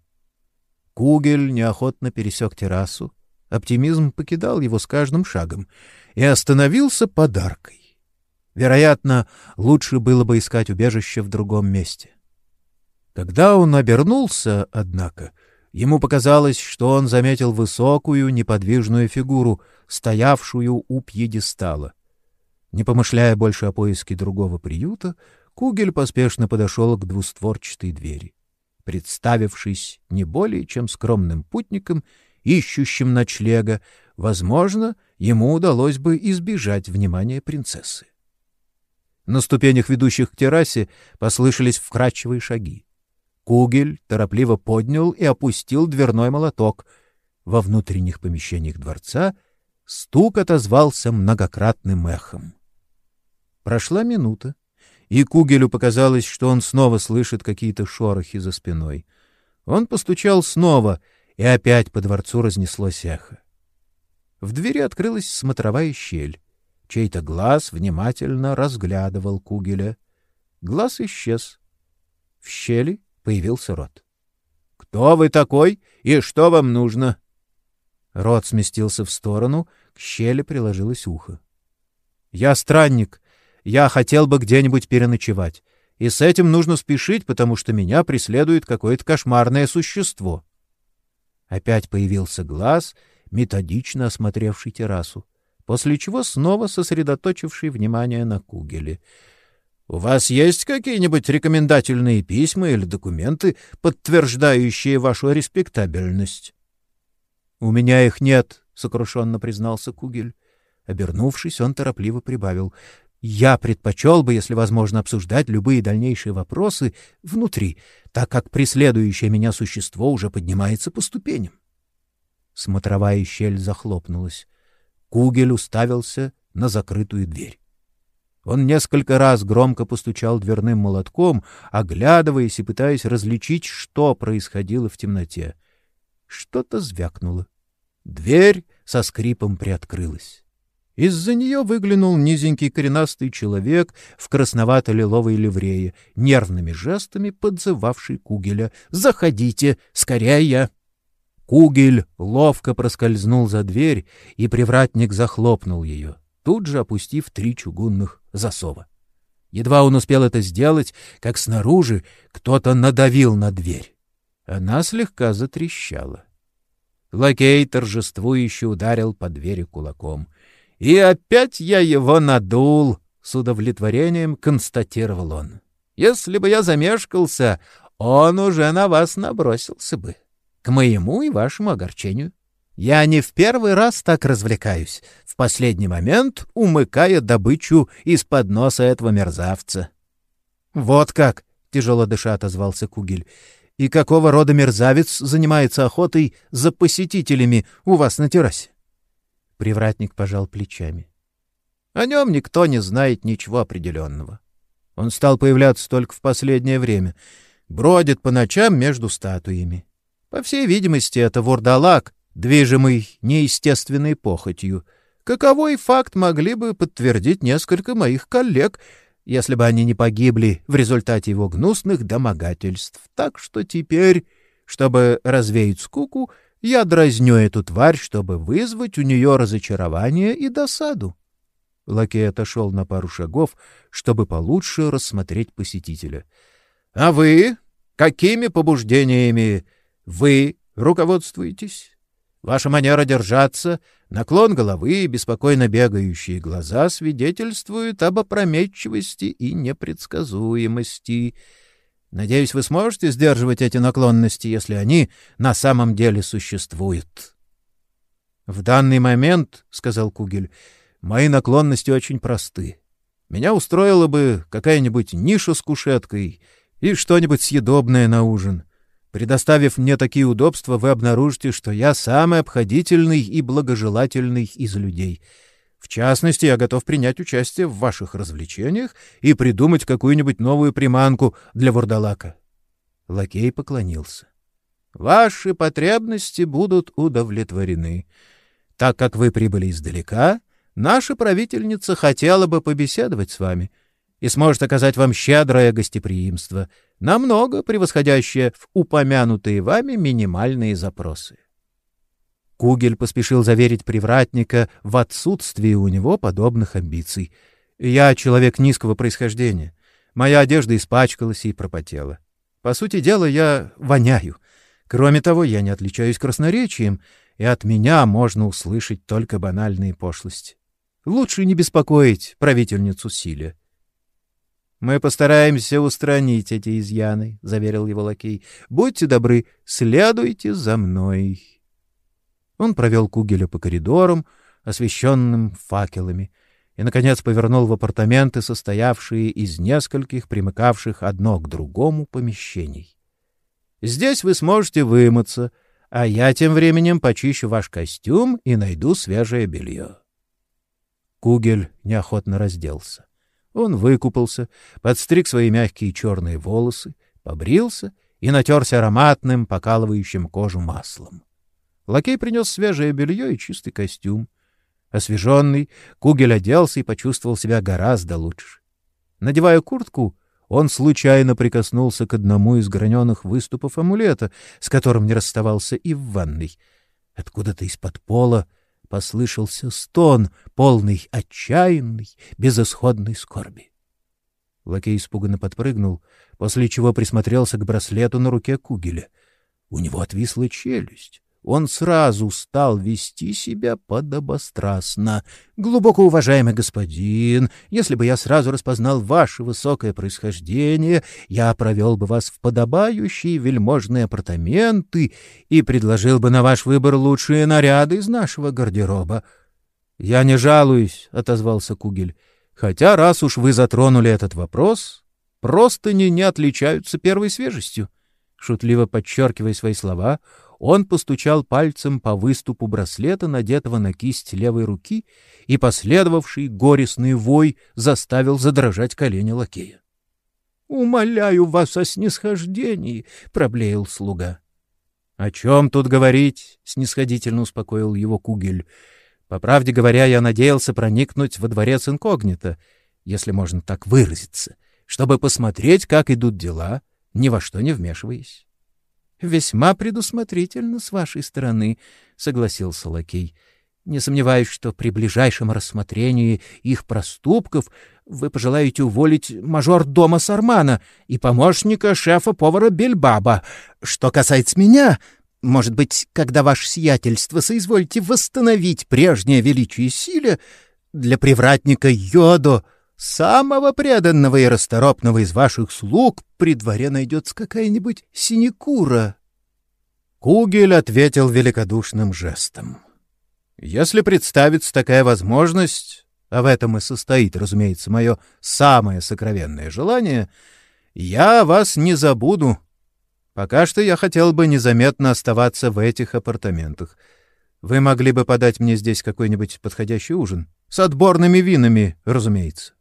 S1: Кугель неохотно пересек террасу. Оптимизм покидал его с каждым шагом и остановился подаркой. Вероятно, лучше было бы искать убежище в другом месте. Когда он обернулся, однако, ему показалось, что он заметил высокую неподвижную фигуру, стоявшую у пьедестала. Не помышляя больше о поиске другого приюта, Кугель поспешно подошел к двустворчатой двери. Представившись не более чем скромным путником, ищущим ночлега, возможно, ему удалось бы избежать внимания принцессы. На ступенях, ведущих к террасе, послышались вкрадчивые шаги. Кугель торопливо поднял и опустил дверной молоток. Во внутренних помещениях дворца стук отозвался многократным эхом. Прошла минута, и Кугелю показалось, что он снова слышит какие-то шорохи за спиной. Он постучал снова, и опять по дворцу разнеслось эхо. В двери открылась смотровая щель. Чей-то глаз внимательно разглядывал Кугеля. Глаз исчез. В щели появился рот. — Кто вы такой и что вам нужно? Рот сместился в сторону, к щели приложилось ухо. — Я странник. Я хотел бы где-нибудь переночевать. И с этим нужно спешить, потому что меня преследует какое-то кошмарное существо. Опять появился глаз, методично осмотревший террасу, после чего снова сосредоточивший внимание на Кугеле — у вас есть какие-нибудь рекомендательные письма или документы, подтверждающие вашу респектабельность? — У меня их нет, — сокрушенно признался Кугель. Обернувшись, он торопливо прибавил. — Я предпочел бы, если возможно, обсуждать любые дальнейшие вопросы внутри, так как преследующее меня существо уже поднимается по ступеням. Смотровая щель захлопнулась. Кугель уставился на закрытую дверь. Он несколько раз громко постучал дверным молотком, оглядываясь и пытаясь различить, что происходило в темноте. Что-то звякнуло. Дверь со скрипом приоткрылась. Из-за нее выглянул низенький коренастый человек в красновато-лиловой ливрее, нервными жестами подзывавший Кугеля. «Заходите! Скорее!» Кугель ловко проскользнул за дверь, и привратник захлопнул ее тут же опустив три чугунных засова. Едва он успел это сделать, как снаружи кто-то надавил на дверь. Она слегка затрещала. Лакей торжествующе ударил по двери кулаком. «И опять я его надул!» — с удовлетворением констатировал он. «Если бы я замешкался, он уже на вас набросился бы. К моему и вашему огорчению. Я не в первый раз так развлекаюсь, в последний момент умыкая добычу из-под носа этого мерзавца. — Вот как! — тяжело дыша отозвался Кугель. — И какого рода мерзавец занимается охотой за посетителями у вас на террасе? Привратник пожал плечами. — О нем никто не знает ничего определенного. Он стал появляться только в последнее время. Бродит по ночам между статуями. По всей видимости, это вурдалак, движимый неестественной похотью. Каковой факт могли бы подтвердить несколько моих коллег, если бы они не погибли в результате его гнусных домогательств. Так что теперь, чтобы развеять скуку, я дразню эту тварь, чтобы вызвать у нее разочарование и досаду. Лакей отошел на пару шагов, чтобы получше рассмотреть посетителя. — А вы? Какими побуждениями вы руководствуетесь? Ваша манера держаться, наклон головы и беспокойно бегающие глаза свидетельствуют об опрометчивости и непредсказуемости. Надеюсь, вы сможете сдерживать эти наклонности, если они на самом деле существуют. — В данный момент, — сказал Кугель, — мои наклонности очень просты. Меня устроила бы какая-нибудь ниша с кушеткой и что-нибудь съедобное на ужин — Предоставив мне такие удобства, вы обнаружите, что я самый обходительный и благожелательный из людей. В частности, я готов принять участие в ваших развлечениях и придумать какую-нибудь новую приманку для вурдалака. Лакей поклонился. Ваши потребности будут удовлетворены. Так как вы прибыли издалека, наша правительница хотела бы побеседовать с вами и сможет оказать вам щедрое гостеприимство — намного превосходящее в упомянутые вами минимальные запросы. Кугель поспешил заверить привратника в отсутствии у него подобных амбиций. «Я человек низкого происхождения. Моя одежда испачкалась и пропотела. По сути дела, я воняю. Кроме того, я не отличаюсь красноречием, и от меня можно услышать только банальные пошлости. Лучше не беспокоить правительницу Силе. Мы постараемся устранить эти изъяны, — заверил его лакей. — Будьте добры, следуйте за мной. Он провел Кугеля по коридорам, освещенным факелами, и, наконец, повернул в апартаменты, состоявшие из нескольких примыкавших одно к другому помещений. Здесь вы сможете вымыться, а я тем временем почищу ваш костюм и найду свежее белье. Кугель неохотно разделся. Он выкупался, подстриг свои мягкие черные волосы, побрился и натерся ароматным, покалывающим кожу маслом. Лакей принес свежее белье и чистый костюм. Освеженный, Кугель оделся и почувствовал себя гораздо лучше. Надевая куртку, он случайно прикоснулся к одному из граненых выступов амулета, с которым не расставался и в ванной. Откуда-то из-под пола послышался стон, полный отчаянной, безысходной скорби. Лакей испуганно подпрыгнул, после чего присмотрелся к браслету на руке Кугеля. У него отвисла челюсть он сразу стал вести себя подобострастно. «Глубоко уважаемый господин, если бы я сразу распознал ваше высокое происхождение, я провел бы вас в подобающие вельможные апартаменты и предложил бы на ваш выбор лучшие наряды из нашего гардероба». «Я не жалуюсь», — отозвался Кугель, — «хотя раз уж вы затронули этот вопрос, простыни не отличаются первой свежестью». Шутливо подчеркивая свои слова, он постучал пальцем по выступу браслета, надетого на кисть левой руки, и последовавший горестный вой заставил задрожать колени лакея. — Умоляю вас о снисхождении, — проблеял слуга. — О чем тут говорить? — снисходительно успокоил его Кугель. — По правде говоря, я надеялся проникнуть во дворец инкогнито, если можно так выразиться, чтобы посмотреть, как идут дела, ни во что не вмешиваясь. Весьма предусмотрительно с вашей стороны, согласился лакей. Не сомневаюсь, что при ближайшем рассмотрении их проступков вы пожелаете уволить мажор дома Сармана и помощника шефа-повара Бельбаба. Что касается меня, может быть, когда ваше сиятельство соизволите восстановить прежнее величие силе, для привратника Йодо, самого преданного и расторопного из ваших слуг, при дворе найдется какая-нибудь синекура. Кугель ответил великодушным жестом. Если представится такая возможность, а в этом и состоит, разумеется, мое самое сокровенное желание, я вас не забуду. Пока что я хотел бы незаметно оставаться в этих апартаментах. Вы могли бы подать мне здесь какой-нибудь подходящий ужин. С отборными винами, разумеется.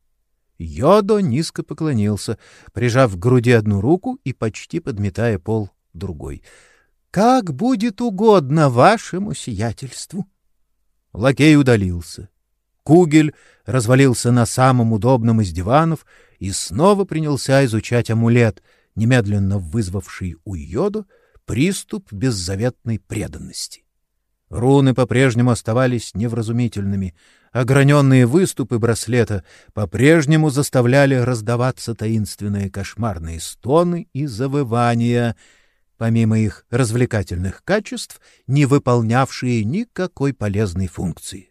S1: Йодо низко поклонился, прижав к груди одну руку и почти подметая пол другой. — Как будет угодно вашему сиятельству! Лакей удалился. Кугель развалился на самом удобном из диванов и снова принялся изучать амулет, немедленно вызвавший у Йоду приступ беззаветной преданности. Руны по-прежнему оставались невразумительными — Ограненные выступы браслета по-прежнему заставляли раздаваться таинственные кошмарные стоны и завывания, помимо их развлекательных качеств, не выполнявшие никакой полезной функции.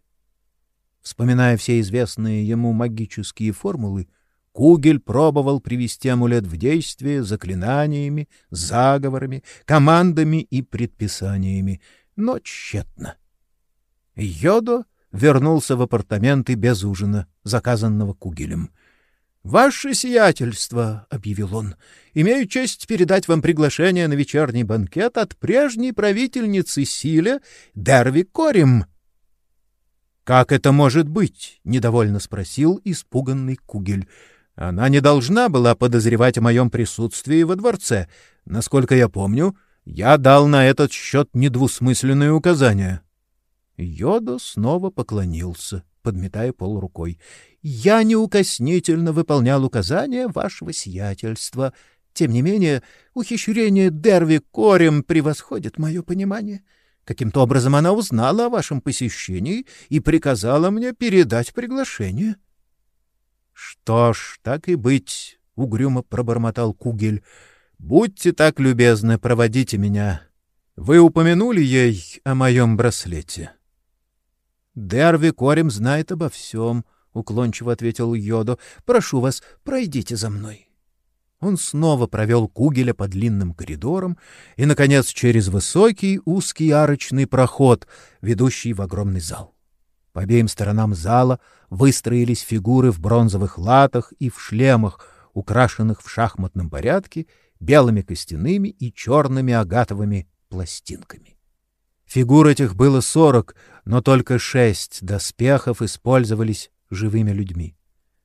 S1: Вспоминая все известные ему магические формулы, Кугель пробовал привести амулет в действие заклинаниями, заговорами, командами и предписаниями, но тщетно. Йодо вернулся в апартаменты без ужина, заказанного Кугелем. — Ваше сиятельство, — объявил он, — имею честь передать вам приглашение на вечерний банкет от прежней правительницы Силе Дерви Корим. — Как это может быть? — недовольно спросил испуганный Кугель. — Она не должна была подозревать о моем присутствии во дворце. Насколько я помню, я дал на этот счет недвусмысленные указания. — Йода снова поклонился, подметая пол рукой. — Я неукоснительно выполнял указания вашего сиятельства. Тем не менее, ухищрение Дерви Корем превосходит мое понимание. Каким-то образом она узнала о вашем посещении и приказала мне передать приглашение. — Что ж, так и быть, — угрюмо пробормотал Кугель. — Будьте так любезны, проводите меня. Вы упомянули ей о моем браслете? — Дерви Корем знает обо всем, — уклончиво ответил Йодо. — Прошу вас, пройдите за мной. Он снова провел Кугеля по длинным коридорам и, наконец, через высокий узкий арочный проход, ведущий в огромный зал. По обеим сторонам зала выстроились фигуры в бронзовых латах и в шлемах, украшенных в шахматном порядке белыми костяными и черными агатовыми пластинками. Фигур этих было сорок, но только шесть доспехов использовались живыми людьми.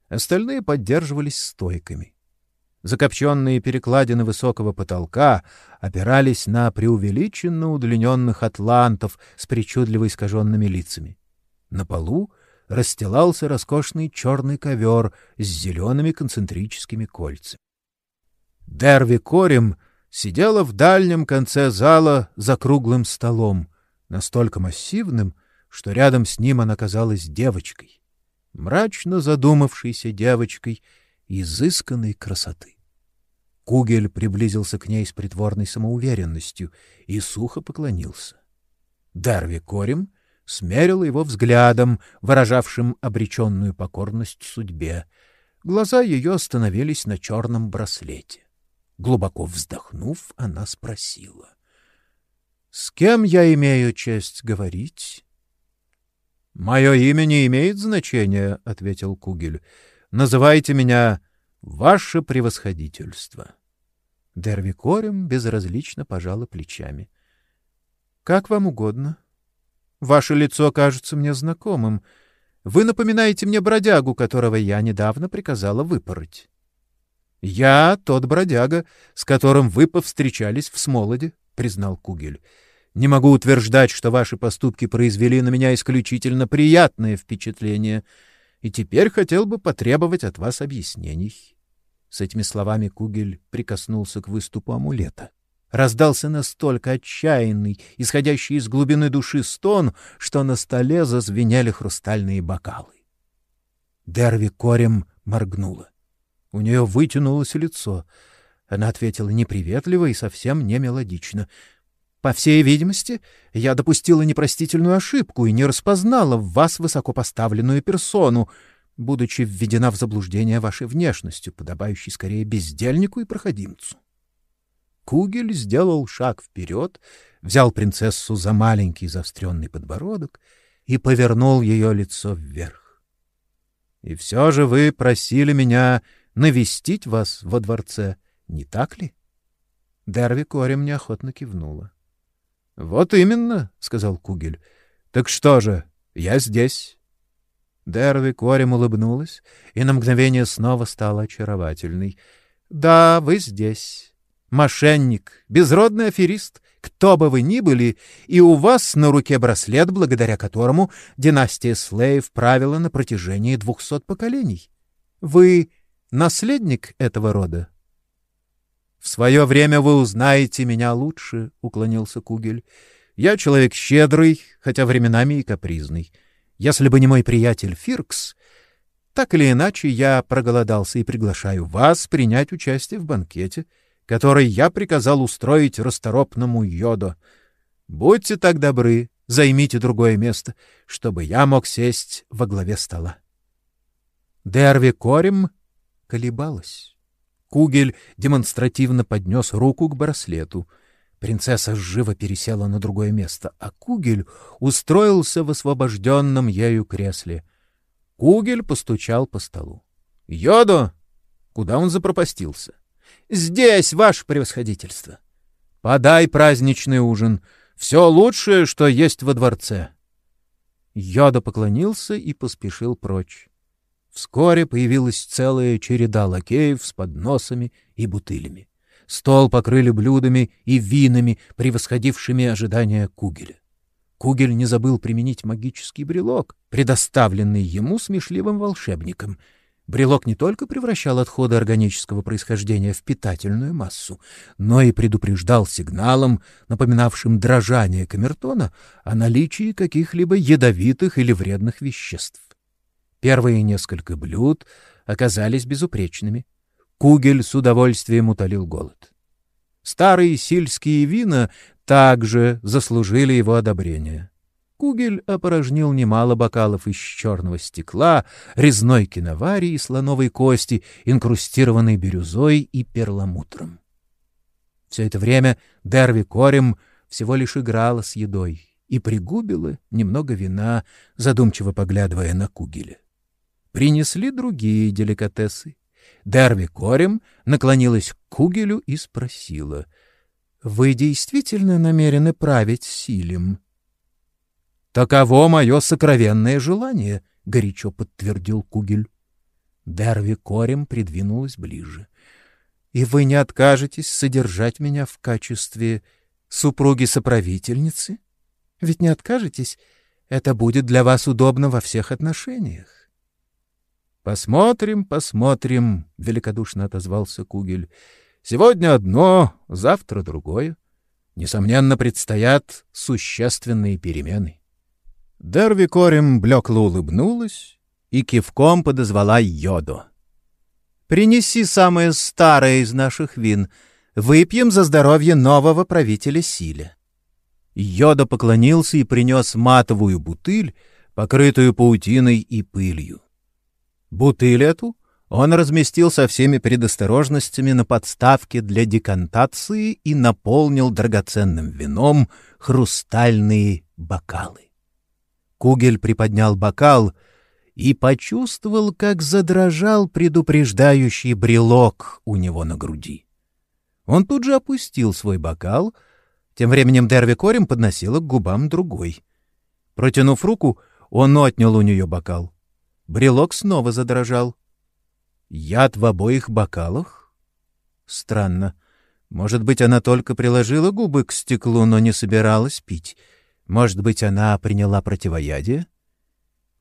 S1: Остальные поддерживались стойками. Закопченные перекладины высокого потолка опирались на преувеличенно удлиненных атлантов с причудливо искаженными лицами. На полу расстилался роскошный черный ковер с зелеными концентрическими кольцами. Дерви Корим сидела в дальнем конце зала за круглым столом, настолько массивным, что рядом с ним она казалась девочкой, мрачно задумавшейся девочкой изысканной красоты. Кугель приблизился к ней с притворной самоуверенностью и сухо поклонился. Дарви Корим смерил его взглядом, выражавшим обреченную покорность судьбе. Глаза ее остановились на черном браслете. Глубоко вздохнув, она спросила. — С кем я имею честь говорить? — Мое имя не имеет значения, — ответил Кугель. — Называйте меня Ваше Превосходительство. Дерви Корем безразлично пожала плечами. — Как вам угодно. Ваше лицо кажется мне знакомым. Вы напоминаете мне бродягу, которого я недавно приказала выпороть. «Я тот бродяга, с которым вы повстречались в Смолоде», — признал Кугель. «Не могу утверждать, что ваши поступки произвели на меня исключительно приятное впечатление, и теперь хотел бы потребовать от вас объяснений». С этими словами Кугель прикоснулся к выступу амулета. Раздался настолько отчаянный, исходящий из глубины души стон, что на столе зазвенели хрустальные бокалы. Дерви Корем моргнула. У нее вытянулось лицо. Она ответила неприветливо и совсем не мелодично. «По всей видимости, я допустила непростительную ошибку и не распознала в вас высокопоставленную персону, будучи введена в заблуждение вашей внешностью, подобающей скорее бездельнику и проходимцу». Кугель сделал шаг вперед, взял принцессу за маленький заостренный подбородок и повернул ее лицо вверх. — И все же вы просили меня навестить вас во дворце, не так ли? Дерви Корем неохотно кивнула. — Вот именно, — сказал Кугель. — Так что же, я здесь. Дерви Корем улыбнулась и на мгновение снова стала очаровательной. — Да, вы здесь. Мошенник, безродный аферист, кто бы вы ни были, и у вас на руке браслет, благодаря которому династия Слейв правила на протяжении двухсот поколений. Вы наследник этого рода. — В свое время вы узнаете меня лучше, — уклонился Кугель. — Я человек щедрый, хотя временами и капризный. Если бы не мой приятель Фиркс, так или иначе я проголодался и приглашаю вас принять участие в банкете, который я приказал устроить расторопному Йодо. Будьте так добры, займите другое место, чтобы я мог сесть во главе стола. Дерви Корим колебалась. Кугель демонстративно поднес руку к браслету. Принцесса живо пересела на другое место, а Кугель устроился в освобожденном ею кресле. Кугель постучал по столу. — Йодо! Куда он запропастился? — Здесь, ваше превосходительство. — Подай праздничный ужин. Все лучшее, что есть во дворце. Йода поклонился и поспешил прочь. Вскоре появилась целая череда лакеев с подносами и бутылями. Стол покрыли блюдами и винами, превосходившими ожидания Кугеля. Кугель не забыл применить магический брелок, предоставленный ему смешливым волшебником. Брелок не только превращал отходы органического происхождения в питательную массу, но и предупреждал сигналом, напоминавшим дрожание камертона, о наличии каких-либо ядовитых или вредных веществ. Первые несколько блюд оказались безупречными. Кугель с удовольствием утолил голод. Старые сельские вина также заслужили его одобрение. Кугель опорожнил немало бокалов из черного стекла, резной киноварии и слоновой кости, инкрустированной бирюзой и перламутром. Все это время Дерви Корем всего лишь играла с едой и пригубила немного вина, задумчиво поглядывая на Кугеля принесли другие деликатесы. Дерви Корем наклонилась к Кугелю и спросила, «Вы действительно намерены править Силем?» «Таково мое сокровенное желание», — горячо подтвердил Кугель. Дерви Корем придвинулась ближе. И вы не откажетесь содержать меня в качестве супруги-соправительницы? Ведь не откажетесь? Это будет для вас удобно во всех отношениях.
S2: Посмотрим, посмотрим, великодушно отозвался Кугель. Сегодня одно, завтра другое. Несомненно, предстоят существенные перемены. Дерви Корем блекло улыбнулась и кивком подозвала Йоду.
S1: «Принеси самое старое из наших вин. Выпьем за здоровье нового правителя Силя». Йода поклонился и принес матовую бутыль, покрытую паутиной и пылью. Бутыль эту он разместил со всеми предосторожностями на подставке для декантации и наполнил драгоценным вином хрустальные бокалы. Кугель приподнял бокал и почувствовал, как задрожал предупреждающий брелок у него на груди. Он тут же опустил свой бокал — тем временем Дерви Корем подносила к губам другой. Протянув руку, он отнял у нее бокал. Брелок снова задрожал. Яд в обоих бокалах? Странно. Может быть, она только приложила губы к стеклу, но не собиралась пить. Может быть, она приняла противоядие?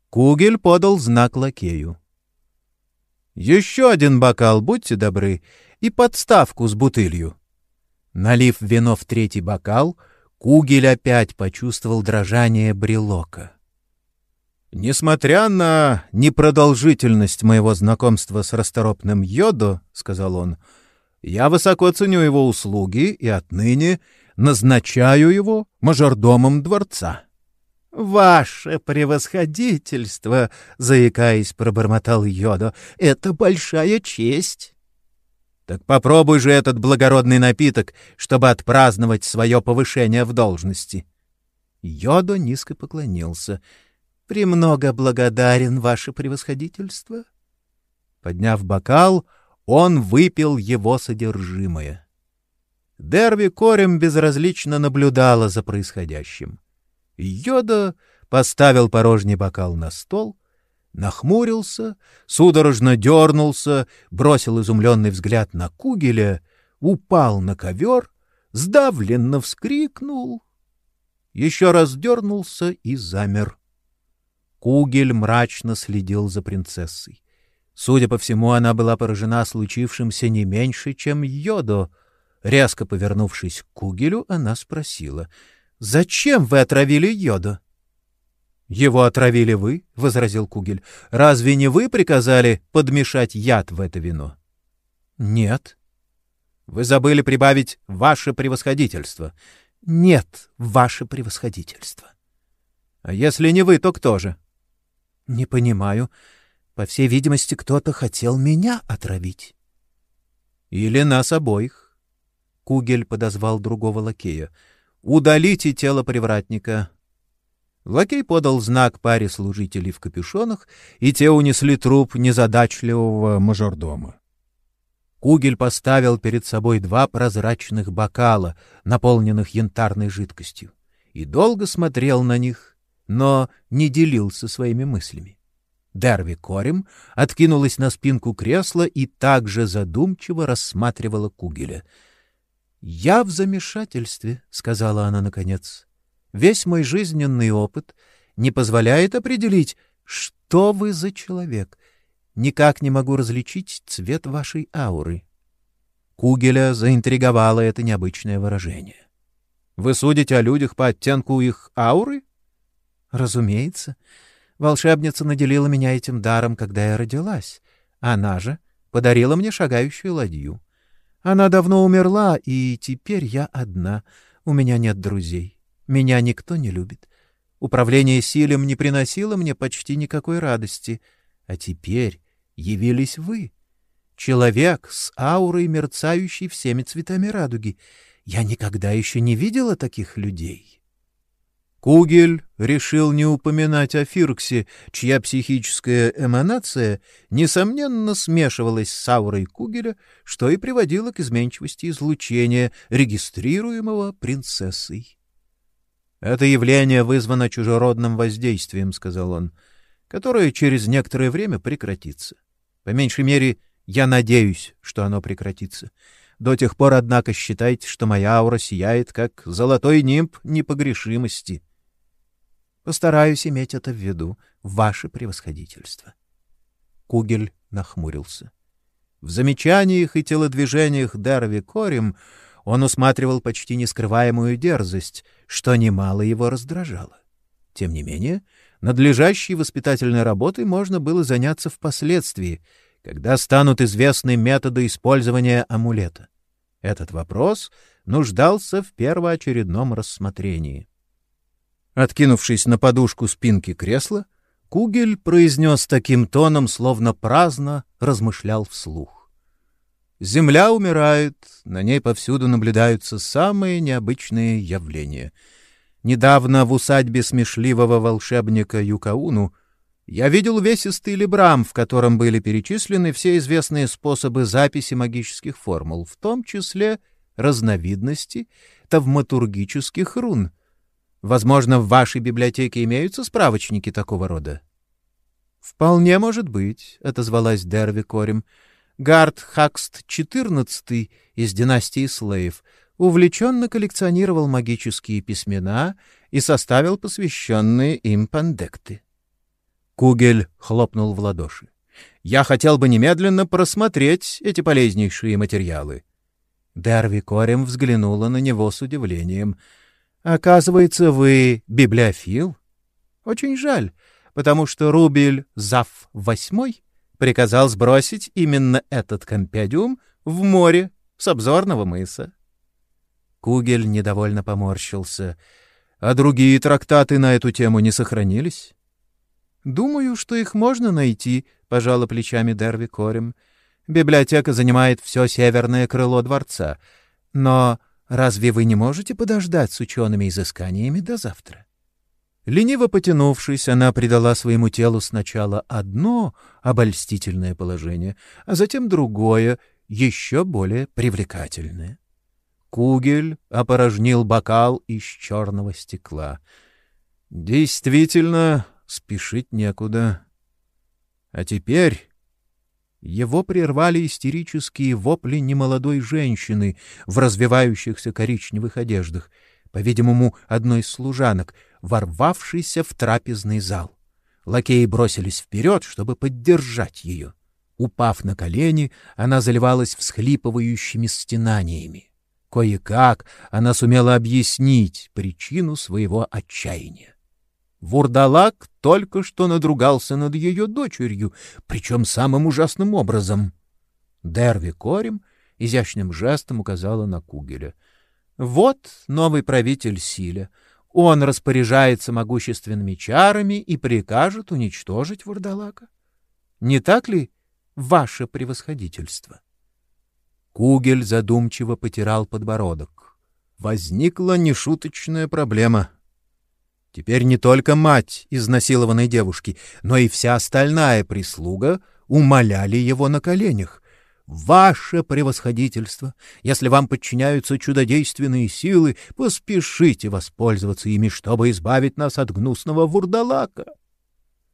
S1: Кугель подал знак лакею. «Еще один бокал, будьте добры, и подставку с бутылью». Налив вино в третий бокал, Кугель опять почувствовал дрожание брелока. «Несмотря на непродолжительность моего знакомства с расторопным Йодо, — сказал он, — я высоко ценю его услуги и отныне назначаю его мажордомом дворца». «Ваше превосходительство!» — заикаясь, пробормотал Йодо. «Это большая честь!» Так попробуй же этот благородный напиток, чтобы отпраздновать свое повышение в должности. Йодо низко поклонился. — Премного благодарен, ваше превосходительство. Подняв бокал, он выпил его содержимое. Дерви Корем безразлично наблюдала за происходящим. Йодо поставил порожний бокал на стол — нахмурился, судорожно дернулся, бросил изумленный взгляд на Кугеля, упал на ковер, сдавленно вскрикнул, еще раз дернулся и замер. Кугель мрачно следил за принцессой. Судя по всему, она была поражена случившимся не меньше, чем Йодо. Резко повернувшись к Кугелю, она спросила, «Зачем вы отравили Йодо?» Его отравили вы, — возразил Кугель. — Разве не вы приказали подмешать яд в это вино? — Нет. — Вы забыли прибавить «ваше превосходительство». — Нет, ваше превосходительство. — А если не вы, то кто же? — Не понимаю. По всей видимости, кто-то хотел меня отравить. — Или нас обоих. Кугель подозвал другого лакея. — Удалите тело привратника, Лакей подал знак паре служителей в капюшонах, и те унесли труп незадачливого мажордома. Кугель поставил перед собой два прозрачных бокала, наполненных янтарной жидкостью, и долго смотрел на них, но не делился своими мыслями. Дерви Корем откинулась на спинку кресла и также задумчиво рассматривала Кугеля. — Я в замешательстве, — сказала она наконец. Весь мой жизненный опыт не позволяет определить, что вы за человек. Никак не могу различить цвет вашей ауры. Кугеля заинтриговало это необычное выражение. Вы судите о людях по оттенку их ауры? Разумеется. Волшебница наделила меня этим даром, когда я родилась. Она же подарила мне шагающую ладью. Она давно умерла, и теперь я одна. У меня нет друзей. Меня никто не любит. Управление силем не приносило мне почти никакой радости. А теперь явились вы. Человек с аурой, мерцающей всеми цветами радуги. Я никогда еще не видела таких людей. Кугель решил не упоминать о Фирксе, чья психическая эманация, несомненно, смешивалась с аурой Кугеля, что и приводило к изменчивости излучения, регистрируемого принцессой. Это явление вызвано чужеродным воздействием, — сказал он, — которое через некоторое время прекратится. По меньшей мере, Я надеюсь, что оно прекратится. До тех пор, однако, считайте, что моя аура сияет, как золотой нимб непогрешимости. Постараюсь иметь это в виду, ваше превосходительство. Кугель нахмурился. В замечаниях и телодвижениях Дарви Корим он усматривал почти нескрываемую дерзость, что немало его раздражало. Тем не менее, надлежащей воспитательной работой можно было заняться впоследствии, когда станут известны методы использования амулета. Этот вопрос нуждался в первоочередном рассмотрении. Откинувшись на подушку спинки кресла, Кугель произнес таким тоном, словно праздно размышлял вслух. Земля умирает, на ней повсюду наблюдаются самые необычные явления. Недавно в усадьбе смешливого волшебника Юкауну я видел весистый либрам, в котором были перечислены все известные способы записи магических формул, в том числе разновидности тавматургических рун — Возможно, в вашей библиотеке имеются справочники такого рода? — Вполне может быть, — отозвалась Дерви Корем. Гард Хакст XIV из династии Слейв увлеченно коллекционировал магические письмена и составил посвященные им пандекты. Кугель хлопнул в ладоши. «Я хотел бы немедленно просмотреть эти полезнейшие материалы». Дерви Корем взглянула на него с удивлением — Оказывается, вы библиофил? Очень жаль, потому что Рубель Зав восьмой приказал сбросить именно этот компедиум в море с обзорного мыса. Кугель недовольно поморщился. А другие трактаты на эту тему не сохранились? Думаю, что их можно найти, пожала плечами Дерви Корем. Библиотека занимает все северное крыло дворца, но Разве вы не можете подождать с учеными изысканиями до завтра? Лениво потянувшись, она придала своему телу сначала одно обольстительное положение, а затем другое, еще более привлекательное. Кугель опорожнил бокал из черного стекла. Действительно, спешить некуда. А теперь его прервали истерические вопли немолодой женщины в развивающихся коричневых одеждах, по-видимому, одной из служанок, ворвавшейся в трапезный зал. Лакеи бросились вперед, чтобы поддержать ее. Упав на колени, она заливалась всхлипывающими стенаниями. Кое-как она сумела объяснить причину своего отчаяния. Вурдалак только что надругался над ее дочерью, причем самым ужасным образом. Дерви Корим изящным жестом указала на Кугеля. Вот новый правитель Силя. Он распоряжается могущественными чарами и прикажет уничтожить Вурдалака. Не так ли, ваше превосходительство? Кугель задумчиво потирал подбородок. Возникла нешуточная проблема — Теперь не только мать изнасилованной девушки, но и вся остальная прислуга умоляли его на коленях. «Ваше превосходительство! Если вам подчиняются чудодейственные силы, поспешите воспользоваться ими, чтобы избавить нас от гнусного вурдалака!»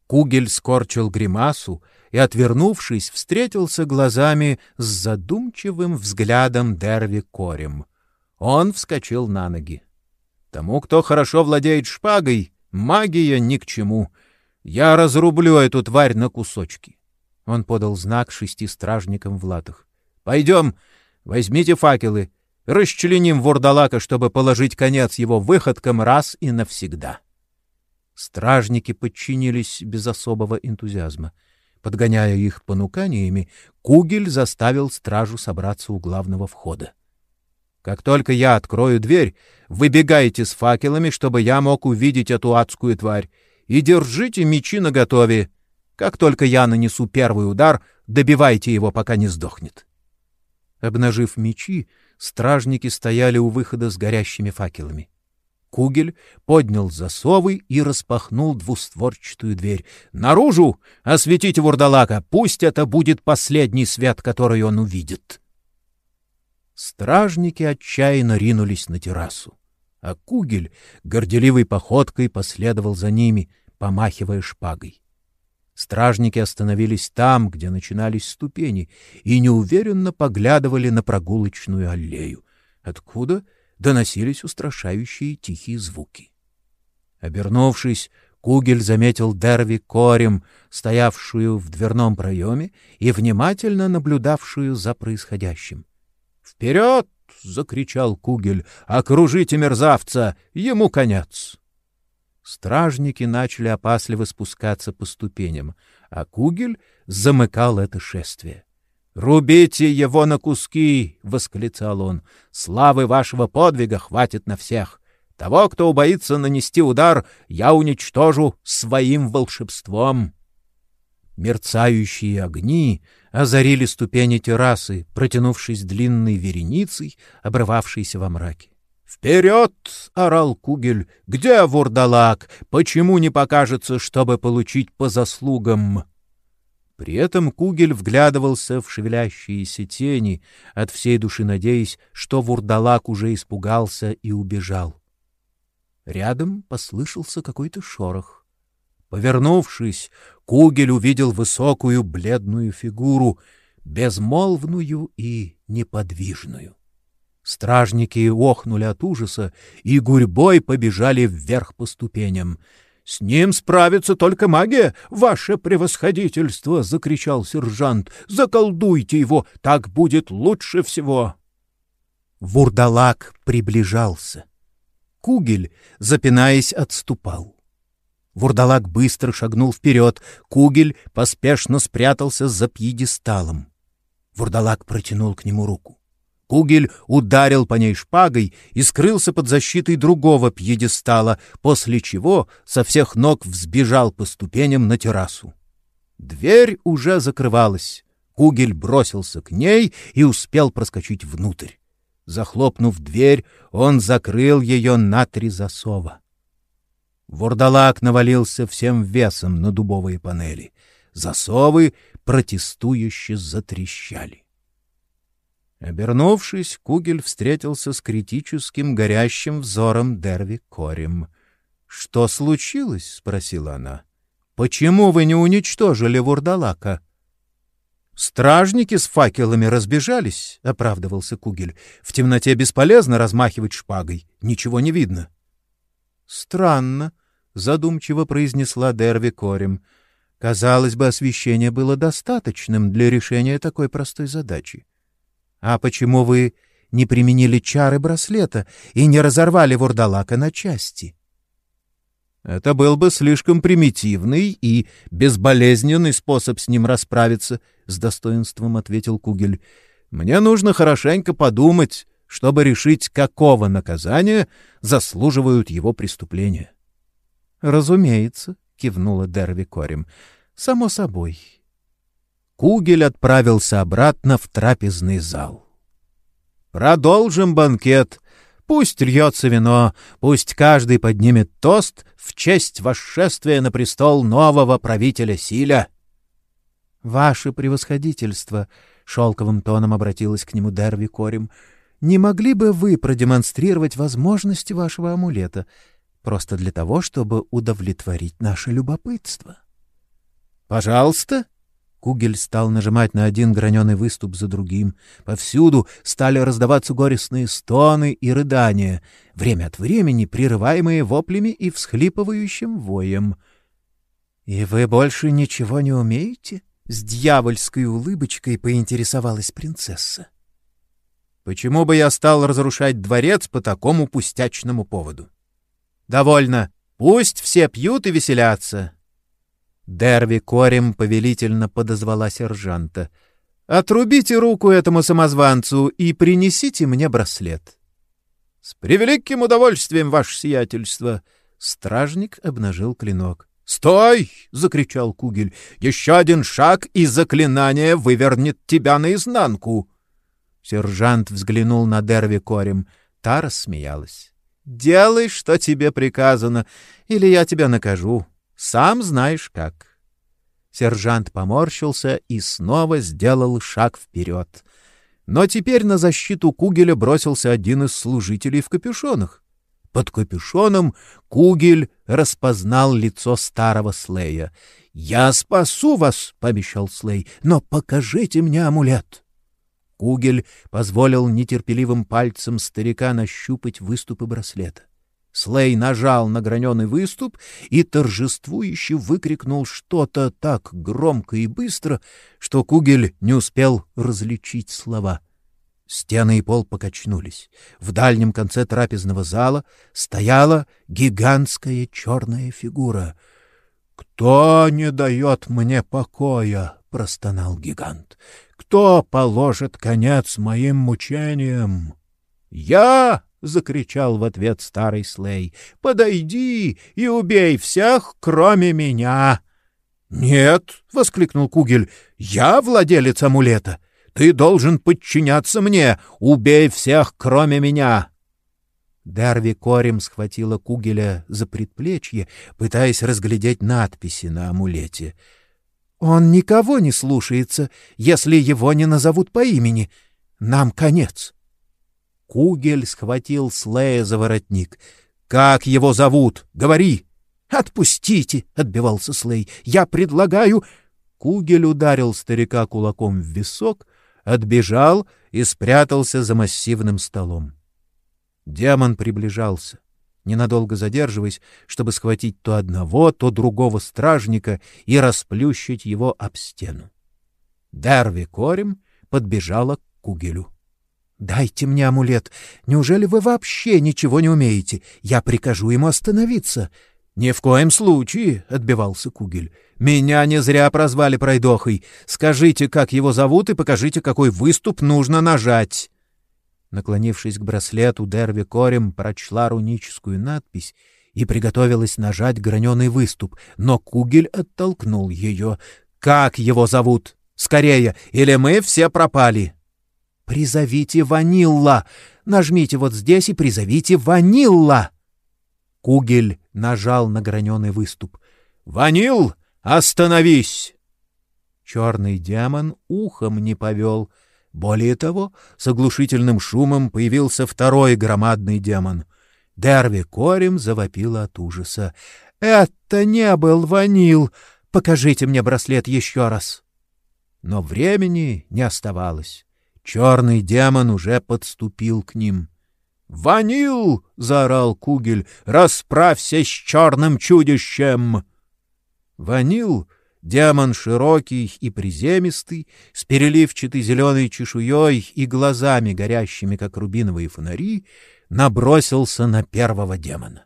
S1: Кугель скорчил гримасу и, отвернувшись, встретился глазами с задумчивым взглядом Дерви Корем. Он вскочил на ноги. Тому, кто хорошо владеет шпагой, магия ни к чему. Я разрублю эту тварь на кусочки. Он подал знак шести стражникам в латах. Пойдем, возьмите факелы, расчленим вурдалака, чтобы положить конец его выходкам раз и навсегда. Стражники подчинились без особого энтузиазма. Подгоняя их понуканиями, Кугель заставил стражу собраться у главного входа. Как только я открою дверь, выбегайте с факелами, чтобы я мог увидеть эту адскую тварь, и держите мечи наготове. Как только я нанесу первый удар, добивайте его, пока не сдохнет. Обнажив мечи, стражники стояли у выхода с горящими факелами. Кугель поднял засовы и распахнул двустворчатую дверь. «Наружу! Осветите вурдалака! Пусть это будет последний свет, который он увидит!» Стражники отчаянно ринулись на террасу, а Кугель горделивой походкой последовал за ними, помахивая шпагой.
S2: Стражники остановились там, где начинались ступени, и неуверенно поглядывали на прогулочную аллею, откуда доносились устрашающие тихие звуки. Обернувшись, Кугель заметил Дерви Корем, стоявшую в дверном проеме и внимательно наблюдавшую за происходящим. «Вперед!» — закричал Кугель. «Окружите мерзавца! Ему конец!» Стражники начали опасливо спускаться по ступеням, а Кугель замыкал это шествие. «Рубите его на куски!» — восклицал он. «Славы вашего подвига хватит на всех! Того, кто убоится нанести удар, я уничтожу своим волшебством!» Мерцающие огни озарили ступени террасы, протянувшись длинной вереницей, обрывавшейся во мраке. «Вперед!» — орал Кугель. «Где вурдалак? Почему не покажется, чтобы получить по заслугам?» При этом Кугель вглядывался в шевелящиеся тени, от всей души надеясь, что вурдалак уже испугался и убежал. Рядом послышался какой-то шорох. Повернувшись, Кугель увидел высокую бледную фигуру, безмолвную и неподвижную. Стражники охнули от ужаса и гурьбой побежали вверх по ступеням. «С ним справится только магия, ваше превосходительство!» — закричал сержант. «Заколдуйте его, так будет лучше всего!» Вурдалак приближался. Кугель, запинаясь, отступал. Вурдалак быстро шагнул вперед, Кугель поспешно спрятался за пьедесталом. Вурдалак протянул к нему руку. Кугель ударил по ней шпагой и скрылся под защитой другого пьедестала, после чего со всех ног взбежал по ступеням на террасу. Дверь уже закрывалась. Кугель бросился к ней и успел проскочить внутрь. Захлопнув дверь, он закрыл ее на три засова. Вордалак навалился всем весом на дубовые панели. Засовы протестующе затрещали. Обернувшись, Кугель встретился с критическим горящим взором Дерви Корем. «Что случилось?» — спросила она. «Почему вы не уничтожили Вурдалака?» «Стражники с факелами разбежались», — оправдывался Кугель. «В темноте бесполезно размахивать шпагой. Ничего не видно». «Странно», — задумчиво произнесла Дерви Корем. «Казалось бы, освещение было достаточным для решения такой простой задачи. А почему вы не применили чары браслета и не разорвали вурдалака на части? Это был бы слишком примитивный и безболезненный способ с ним расправиться, с достоинством ответил Кугель. Мне нужно хорошенько подумать, чтобы решить, какого наказания заслуживают его преступления. Разумеется, кивнула Дерви Корим. Само собой. Кугель отправился обратно в трапезный зал. «Продолжим банкет. Пусть льется вино, пусть каждый поднимет тост в честь восшествия на престол нового правителя Силя». «Ваше превосходительство», — шелковым тоном обратилась к нему Дерви Корим, — «не могли бы вы продемонстрировать возможности вашего амулета, просто для того, чтобы удовлетворить наше любопытство?» «Пожалуйста», Кугель стал нажимать на один граненый выступ за другим. Повсюду стали раздаваться горестные стоны и рыдания, время от времени прерываемые воплями и всхлипывающим воем. — И вы больше ничего не умеете? — с дьявольской улыбочкой поинтересовалась принцесса. — Почему бы я стал разрушать дворец по такому пустячному поводу? — Довольно. Пусть все пьют и веселятся. Дерви Корем повелительно подозвала сержанта. «Отрубите руку этому самозванцу и принесите мне браслет». «С превеликим удовольствием, ваше сиятельство!» Стражник обнажил клинок. «Стой!» — закричал Кугель. «Еще один шаг, и заклинание вывернет тебя наизнанку!» Сержант взглянул на Дерви Корем. Та рассмеялась. «Делай, что тебе приказано, или я тебя накажу. Сам знаешь как. Сержант поморщился и снова сделал шаг вперед. Но теперь на защиту Кугеля бросился один из служителей в капюшонах. Под капюшоном Кугель распознал лицо старого Слея
S1: «Я спасу вас!» — пообещал Слей. «Но покажите мне амулет!» Кугель позволил нетерпеливым пальцем старика нащупать выступы браслета. Слей нажал на граненый выступ и торжествующе выкрикнул что-то так громко и быстро, что Кугель не успел различить слова. Стены и пол покачнулись. В дальнем конце трапезного зала стояла гигантская черная фигура. «Кто не дает мне покоя?» — простонал гигант. «Кто положит конец моим мучениям?» «Я!» — закричал в ответ старый Слей. — Подойди и убей всех, кроме меня! — Нет, — воскликнул Кугель, — я владелец амулета. Ты должен подчиняться мне. Убей всех, кроме меня! Дарви Корем схватила Кугеля за предплечье, пытаясь разглядеть надписи на амулете. — Он никого не слушается, если его не назовут по имени. Нам конец. — Кугель схватил Слея за воротник. «Как его зовут? Говори!» «Отпустите!» — отбивался Слей. «Я предлагаю...» Кугель ударил старика кулаком в висок, отбежал и спрятался за массивным столом. Демон приближался, ненадолго задерживаясь, чтобы схватить то одного, то другого стражника и расплющить его об стену. Дарви Корем подбежала к Кугелю. «Дайте мне амулет. Неужели вы вообще ничего не умеете? Я прикажу ему остановиться». «Ни в коем случае», — отбивался Кугель. «Меня не зря прозвали пройдохой. Скажите, как его зовут, и покажите, какой выступ нужно нажать». Наклонившись к браслету, Дерви Корем прочла руническую надпись и приготовилась нажать граненый выступ, но Кугель оттолкнул ее. «Как его зовут? Скорее, или мы все пропали!» «Призовите Ванилла! Нажмите вот здесь и призовите Ванилла!» Кугель нажал на граненый выступ. «Ванил, остановись!» Черный демон ухом не повел. Более того, с оглушительным шумом появился второй громадный демон. Дерви Корем завопила от ужаса. «Это не был Ванил! Покажите мне браслет еще раз!» Но времени не оставалось. Черный демон уже подступил к ним. «Ванил!» — заорал Кугель. «Расправься с черным чудищем!» Ванил, демон широкий и приземистый, с переливчатой зеленой чешуей и глазами, горящими, как рубиновые фонари, набросился на первого демона.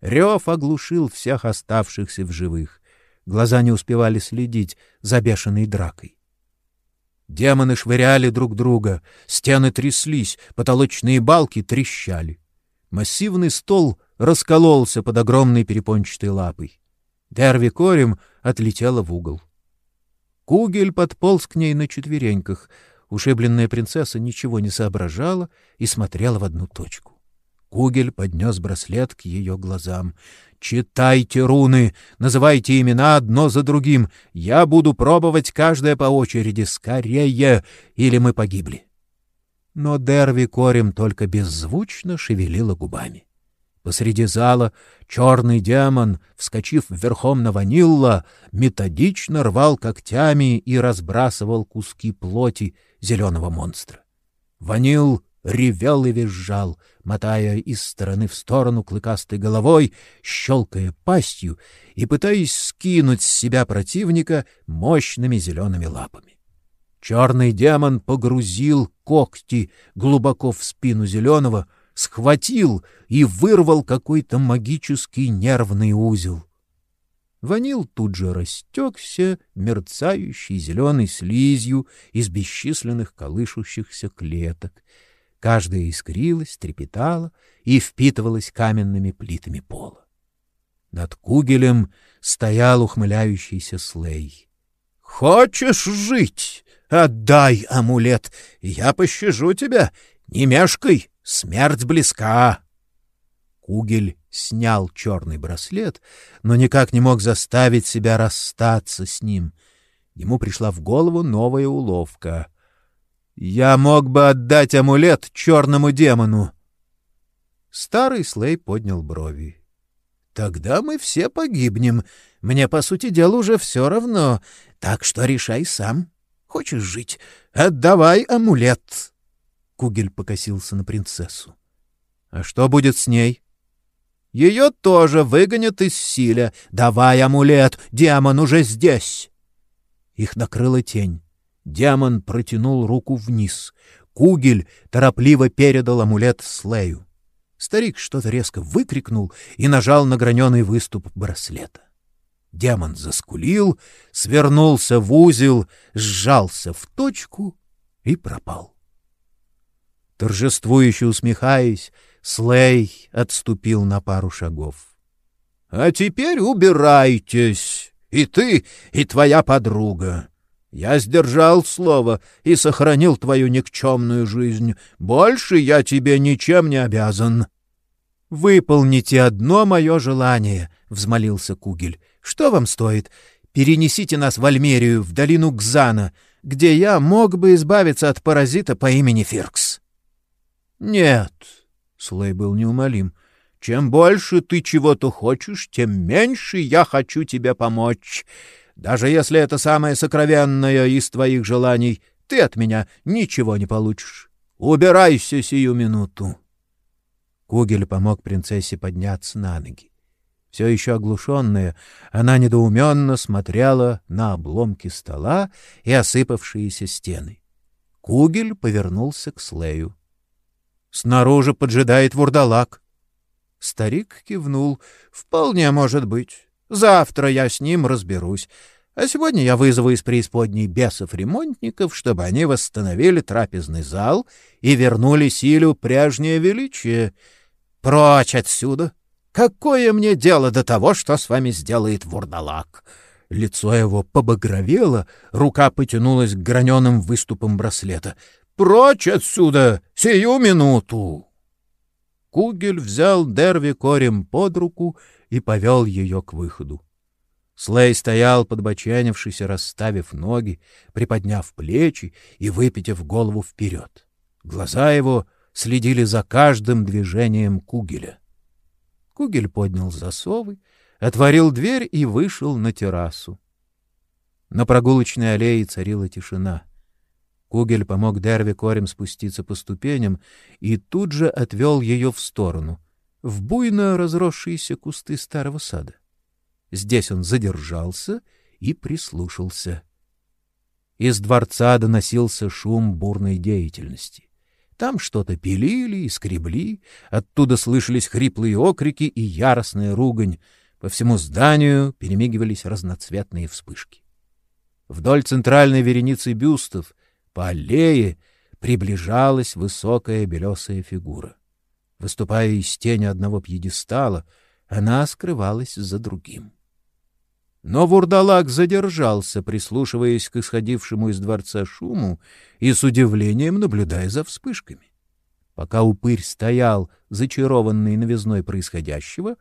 S1: Рев оглушил всех оставшихся в живых. Глаза не успевали следить за бешеной дракой. Демоны швыряли друг друга, стены тряслись, потолочные балки трещали. Массивный стол раскололся под огромной перепончатой лапой. Дерви Корем отлетела в угол. Кугель подполз к ней на четвереньках. Ушибленная принцесса ничего не соображала и смотрела в одну точку. Кугель поднес браслет к ее глазам. «Читайте руны, называйте имена одно за другим. Я буду пробовать каждое по очереди. Скорее, или мы погибли». Но Дерви Корем только беззвучно шевелила губами. Посреди зала черный демон, вскочив верхом на ванилла, методично рвал когтями и разбрасывал куски плоти зеленого монстра. Ванил ревел и визжал, мотая из стороны в сторону клыкастой головой, щелкая пастью и пытаясь скинуть с себя противника мощными зелеными лапами. Черный демон погрузил когти глубоко в спину зеленого, схватил и вырвал какой-то магический нервный узел. Ванил тут же растекся, мерцающей зеленой слизью из бесчисленных колышущихся клеток — Каждая искрилась, трепетала и впитывалась каменными плитами пола. Над кугелем стоял ухмыляющийся Слей. — Хочешь жить? Отдай амулет, я пощажу тебя. Не мешкай, смерть близка. Кугель снял черный браслет, но никак не мог заставить себя расстаться с ним. Ему пришла в голову новая уловка — я мог бы отдать амулет черному демону. Старый Слей поднял брови.
S2: — Тогда мы все погибнем. Мне, по сути дела, уже все равно. Так что решай сам. Хочешь жить? Отдавай амулет. Кугель покосился на принцессу. — А что будет с ней? — Ее тоже выгонят из силя. Давай амулет, демон уже здесь. Их накрыла тень. Демон протянул руку вниз. Кугель торопливо передал амулет Слею. Старик что-то резко выкрикнул и нажал на граненый выступ браслета. Демон заскулил, свернулся в узел, сжался в точку и пропал. Торжествующе усмехаясь, Слей отступил на пару шагов. — А теперь убирайтесь, и ты, и твоя подруга. Я сдержал слово и сохранил твою никчемную жизнь. Больше я тебе ничем не обязан. — Выполните одно мое желание, — взмолился Кугель. — Что вам стоит? Перенесите нас в Альмерию, в долину Гзана, где я мог бы избавиться от паразита по имени Фиркс. — Нет, — Слей был неумолим, — чем больше ты чего-то хочешь, тем меньше я хочу тебе помочь. Даже если это самое сокровенное из твоих желаний, ты от меня ничего не получишь. Убирайся сию минуту. Кугель помог принцессе подняться на ноги. Все еще оглушенная, она недоуменно смотрела на обломки стола и осыпавшиеся стены. Кугель повернулся к Слею. — Снаружи поджидает вурдалак. Старик кивнул. — Вполне может быть. Завтра я с ним разберусь. А сегодня я вызову из преисподней бесов-ремонтников, чтобы они восстановили трапезный зал и вернули силу прежнее величие. Прочь отсюда! Какое мне дело до того, что с вами сделает вурдалак? Лицо его побагровело, рука потянулась к граненым выступам браслета. «Прочь отсюда! Сию минуту!» Кугель взял Дерви Корем под руку и повел ее к выходу. Слей стоял, подбоченившись, расставив ноги, приподняв плечи и выпитив голову вперед. Глаза его следили за каждым движением Кугеля. Кугель поднял засовы, отворил дверь и вышел на террасу. На прогулочной аллее царила тишина. Кугель помог Дерве Корем спуститься по ступеням и тут же отвел ее в сторону, в буйно разросшиеся кусты старого сада. Здесь он задержался и прислушался. Из дворца доносился шум бурной деятельности. Там что-то пилили и скребли, оттуда слышались хриплые окрики и яростная ругань. По всему зданию перемигивались разноцветные вспышки. Вдоль центральной вереницы бюстов, по аллее, приближалась высокая белесая фигура. Выступая из тени одного пьедестала, она скрывалась за другим. Но вурдалак задержался, прислушиваясь к исходившему из дворца шуму и с удивлением наблюдая за вспышками. Пока упырь стоял, зачарованный новизной происходящего,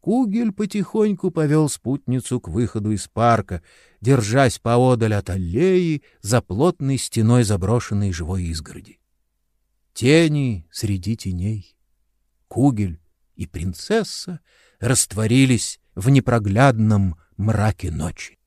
S2: Кугель потихоньку повел спутницу к выходу из парка, держась поодаль от аллеи за плотной стеной заброшенной живой изгороди. Тени среди теней. Кугель и принцесса растворились в непроглядном мраке ночи.